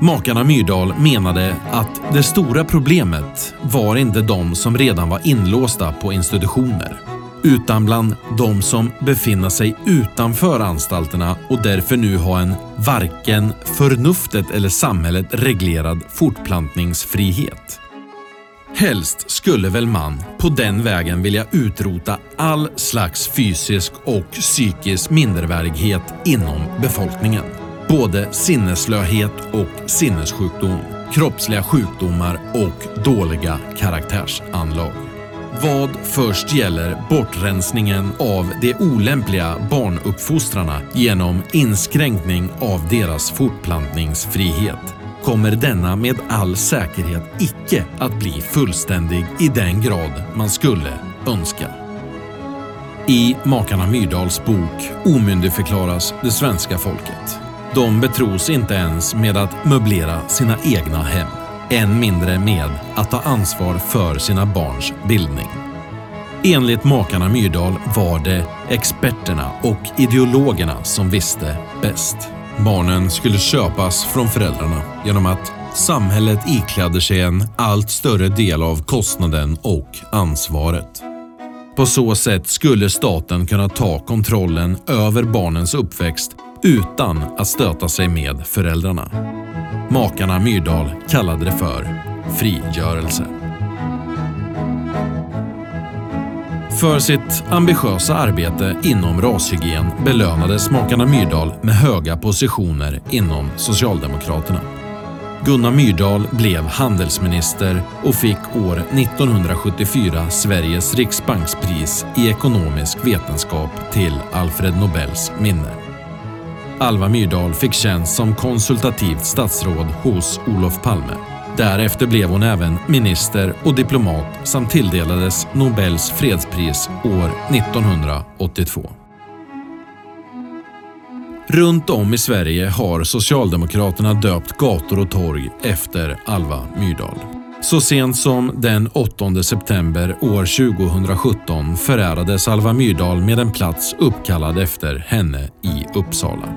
Speaker 2: Makarna Myrdal menade att det stora problemet var inte de som redan var inlåsta på institutioner utan bland de som befinner sig utanför anstalterna och därför nu har en varken förnuftet eller samhället reglerad fortplantningsfrihet. Helst skulle väl man på den vägen vilja utrota all slags fysisk och psykisk mindervärdighet inom befolkningen. Både sinneslöhet och sinnessjukdom, kroppsliga sjukdomar och dåliga karaktärsanlag. Vad först gäller bortrensningen av de olämpliga barnuppfostrarna genom inskränkning av deras fortplantningsfrihet kommer denna med all säkerhet icke att bli fullständig i den grad man skulle önska. I makarna Myrdals bok omyndigförklaras det svenska folket. De betros inte ens med att möblera sina egna hem än mindre med att ta ansvar för sina barns bildning. Enligt makarna Myrdal var det experterna och ideologerna som visste bäst. Barnen skulle köpas från föräldrarna genom att samhället iklädde sig en allt större del av kostnaden och ansvaret. På så sätt skulle staten kunna ta kontrollen över barnens uppväxt utan att stöta sig med föräldrarna. Makarna Myrdal kallade det för frigörelse. För sitt ambitiösa arbete inom rashygien belönades makarna Myrdal med höga positioner inom Socialdemokraterna. Gunnar Myrdal blev handelsminister och fick år 1974 Sveriges riksbankspris i ekonomisk vetenskap till Alfred Nobels minne. Alva Myrdal fick tjänst som konsultativt statsråd hos Olof Palme. Därefter blev hon även minister och diplomat samt tilldelades Nobels fredspris år 1982. Runt om i Sverige har Socialdemokraterna döpt gator och torg efter Alva Myrdal. Så sent som den 8 september år 2017 förärades Alva Myrdal med en plats uppkallad efter henne i Uppsala.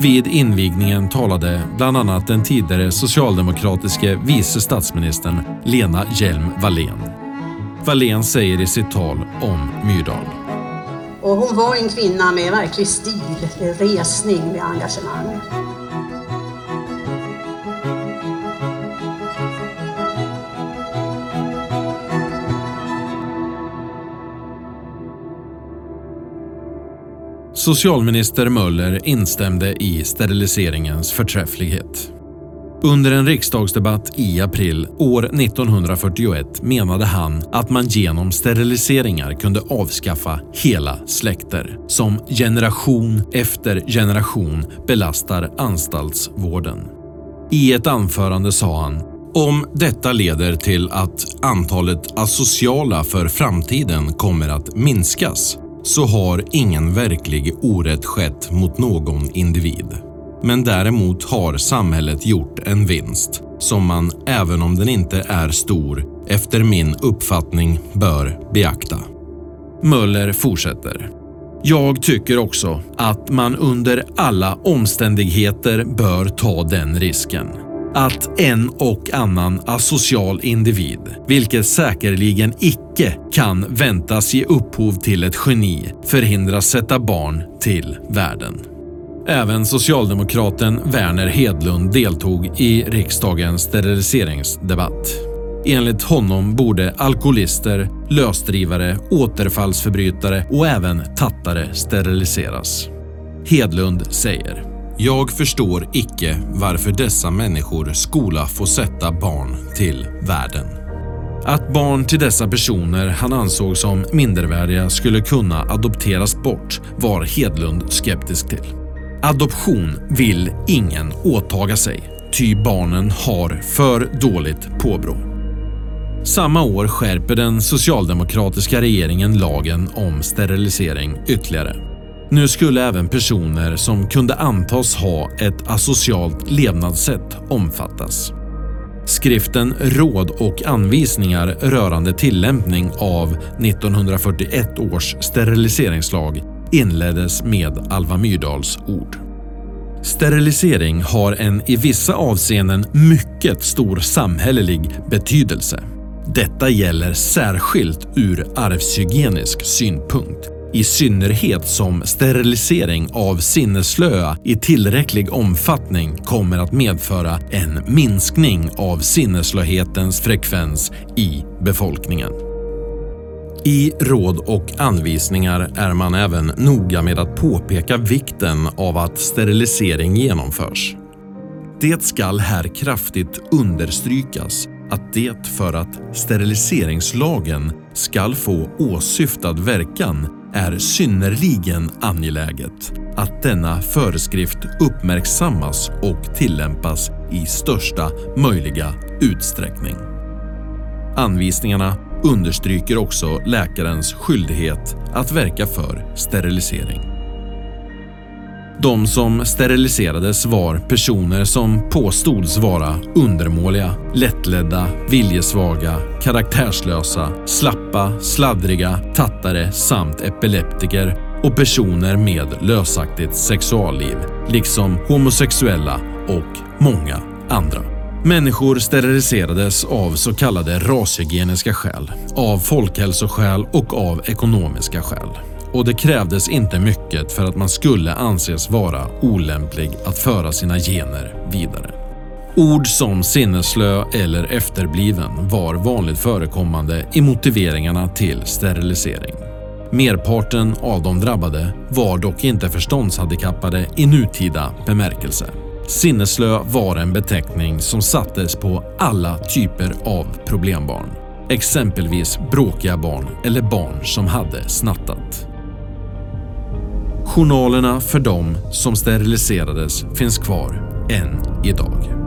Speaker 2: Vid invigningen talade bland annat den tidigare socialdemokratiske vice statsministern Lena Hjelm-Wallén. Wallén säger i sitt tal om Myrdal.
Speaker 5: Och hon var en kvinna med verklig stil, med resning, med engagemang.
Speaker 2: Socialminister Möller instämde i steriliseringens förträfflighet. Under en riksdagsdebatt i april år 1941 menade han att man genom steriliseringar kunde avskaffa hela släkter som generation efter generation belastar anstaltsvården. I ett anförande sa han om detta leder till att antalet asociala för framtiden kommer att minskas så har ingen verklig orätt skett mot någon individ. Men däremot har samhället gjort en vinst som man, även om den inte är stor, efter min uppfattning bör beakta. Möller fortsätter. Jag tycker också att man under alla omständigheter bör ta den risken. Att en och annan asocial individ, vilket säkerligen icke kan väntas ge upphov till ett geni, förhindras sätta barn till världen. Även socialdemokraten Verner Hedlund deltog i riksdagens steriliseringsdebatt. Enligt honom borde alkoholister, lösdrivare, återfallsförbrytare och även tattare steriliseras. Hedlund säger “Jag förstår icke varför dessa människor skola få sätta barn till världen.” Att barn till dessa personer han ansåg som mindervärdiga skulle kunna adopteras bort var Hedlund skeptisk till. Adoption vill ingen åtaga sig, ty barnen har för dåligt påbrå. Samma år skärper den socialdemokratiska regeringen lagen om sterilisering ytterligare. Nu skulle även personer som kunde antas ha ett asocialt levnadssätt omfattas. Skriften Råd och anvisningar rörande tillämpning av 1941 års steriliseringslag inleddes med Alva Myrdals ord. Sterilisering har en i vissa avseenden mycket stor samhällelig betydelse. Detta gäller särskilt ur arvshygienisk synpunkt i synnerhet som sterilisering av sinneslöa i tillräcklig omfattning kommer att medföra en minskning av sinneslöhetens frekvens i befolkningen. I råd och anvisningar är man även noga med att påpeka vikten av att sterilisering genomförs. Det skall här kraftigt understrykas att det för att steriliseringslagen skall få åsyftad verkan är synnerligen angeläget att denna föreskrift uppmärksammas och tillämpas i största möjliga utsträckning. Anvisningarna understryker också läkarens skyldighet att verka för sterilisering. De som steriliserades var personer som påstods vara undermåliga, lättledda, viljesvaga, karaktärslösa, slappa, sladdriga, tattare samt epileptiker och personer med lösaktigt sexualliv, liksom homosexuella och många andra. Människor steriliserades av så kallade rashygieniska skäl, av folkhälsoskäl och av ekonomiska skäl. Och det krävdes inte mycket för att man skulle anses vara olämplig att föra sina gener vidare. Ord som sinneslö eller efterbliven var vanligt förekommande i motiveringarna till sterilisering. Merparten av de drabbade var dock inte förståndshandikappade i nutida bemärkelse. Sinneslö var en beteckning som sattes på alla typer av problembarn. Exempelvis bråkiga barn eller barn som hade snattat. Journalerna för dem som steriliserades finns kvar än idag.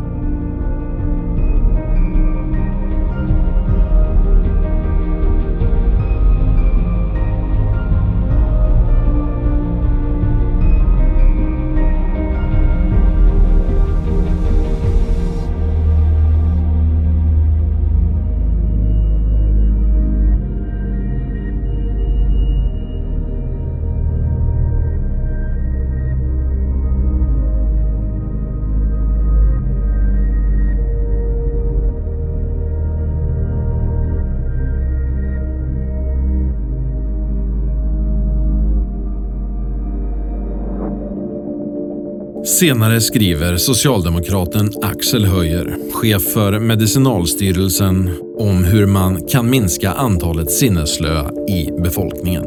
Speaker 2: Senare skriver socialdemokraten Axel Höjer, chef för Medicinalstyrelsen, om hur man kan minska antalet sinnesslöa i befolkningen.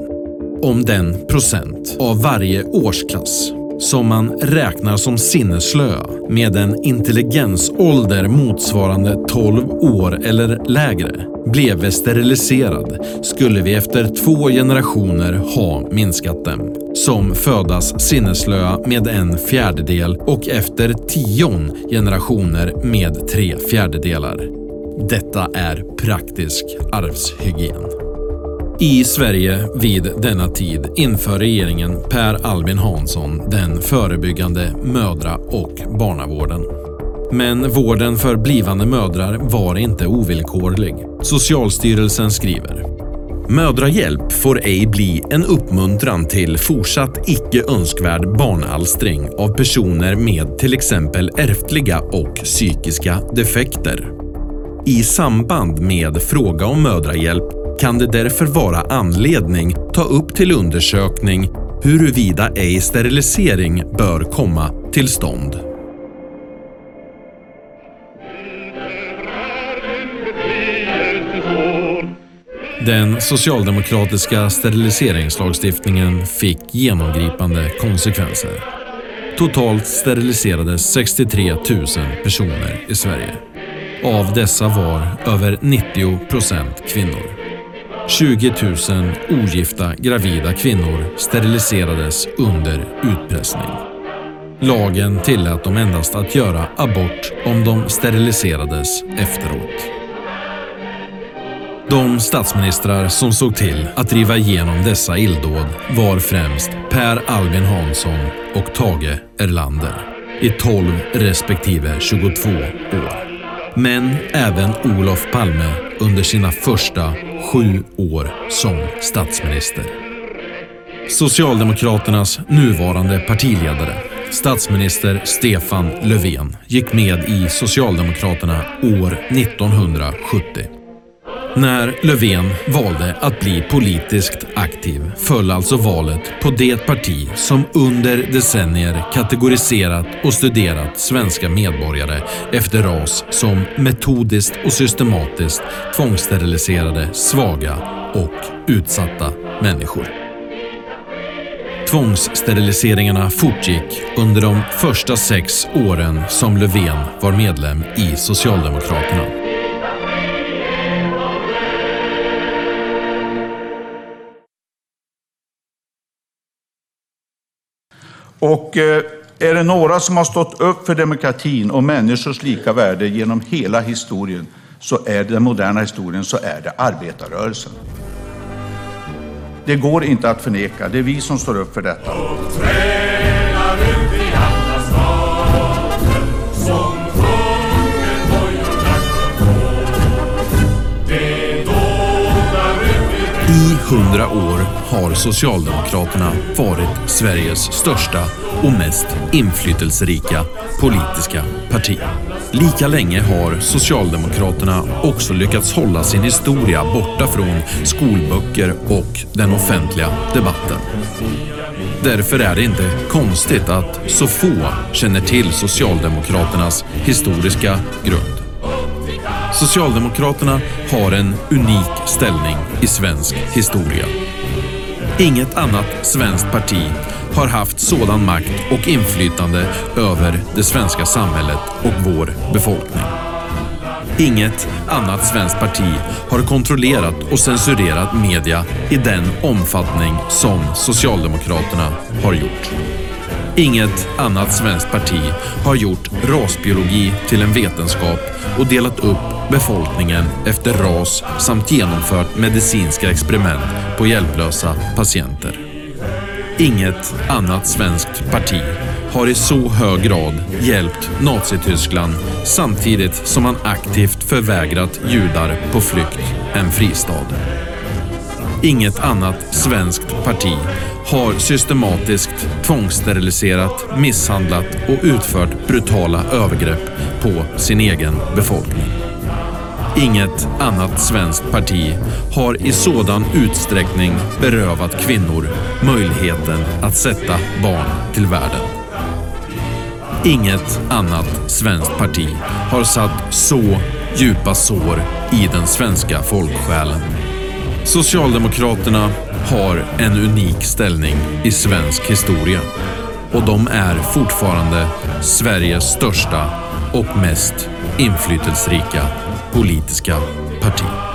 Speaker 2: Om den procent av varje årsklass som man räknar som sinnesslöa med en intelligensålder motsvarande 12 år eller lägre blev steriliserad skulle vi efter två generationer ha minskat dem. Som födas sinnesslöa med en fjärdedel och efter tion generationer med tre fjärdedelar. Detta är praktisk arvshygien. I Sverige vid denna tid inför regeringen Per Albin Hansson den förebyggande mödra och barnavården. Men vården för blivande mödrar var inte ovillkorlig. Socialstyrelsen skriver Mödrahjälp får ej bli en uppmuntran till fortsatt icke önskvärd barnalstring av personer med till exempel ärftliga och psykiska defekter. I samband med fråga om mödrahjälp kan det därför vara anledning ta upp till undersökning huruvida ej sterilisering bör komma till stånd. Den socialdemokratiska steriliseringslagstiftningen fick genomgripande konsekvenser. Totalt steriliserades 63 000 personer i Sverige. Av dessa var över 90 procent kvinnor. 20 000 ogifta gravida kvinnor steriliserades under utpressning. Lagen tillät dem endast att göra abort om de steriliserades efteråt. De statsministrar som såg till att driva igenom dessa illdåd var främst Per Albin Hansson och Tage Erlander i 12 respektive 22 år. Men även Olof Palme under sina första sju år som statsminister. Socialdemokraternas nuvarande partiledare, statsminister Stefan Löfven, gick med i Socialdemokraterna år 1970. När Löfven valde att bli politiskt aktiv föll alltså valet på det parti som under decennier kategoriserat och studerat svenska medborgare efter ras som metodiskt och systematiskt tvångssteriliserade svaga och utsatta människor. Tvångssteriliseringarna fortgick under de första sex åren som Löfven var medlem i Socialdemokraterna.
Speaker 1: Eh, är det några som har stått upp för demokratin och människors lika värde genom hela historien, så är det den moderna historien, så är det arbetarrörelsen. Det går inte att förneka. Det är vi som står upp för detta.
Speaker 2: I hundra år har Socialdemokraterna varit Sveriges största och mest inflytelserika politiska parti. Lika länge har Socialdemokraterna också lyckats hålla sin historia borta från skolböcker och den offentliga debatten. Därför är det inte konstigt att så få känner till Socialdemokraternas historiska grund. Socialdemokraterna har en unik ställning i svensk historia. Inget annat svenskt parti har haft sådan makt och inflytande över det svenska samhället och vår befolkning. Inget annat svenskt parti har kontrollerat och censurerat media i den omfattning som Socialdemokraterna har gjort. Inget annat svenskt parti har gjort rasbiologi till en vetenskap och delat upp befolkningen efter ras samt genomfört medicinska experiment på hjälplösa patienter. Inget annat svenskt parti har i så hög grad hjälpt Nazityskland samtidigt som man aktivt förvägrat judar på flykt en fristad. Inget annat svenskt parti har systematiskt tvångssteriliserat, misshandlat och utfört brutala övergrepp på sin egen befolkning. Inget annat svenskt parti har i sådan utsträckning berövat kvinnor möjligheten att sätta barn till världen. Inget annat svenskt parti har satt så djupa sår i den svenska folksjälen. Socialdemokraterna har en unik ställning i svensk historia och de är fortfarande Sveriges största och mest inflytelserika politiska parti.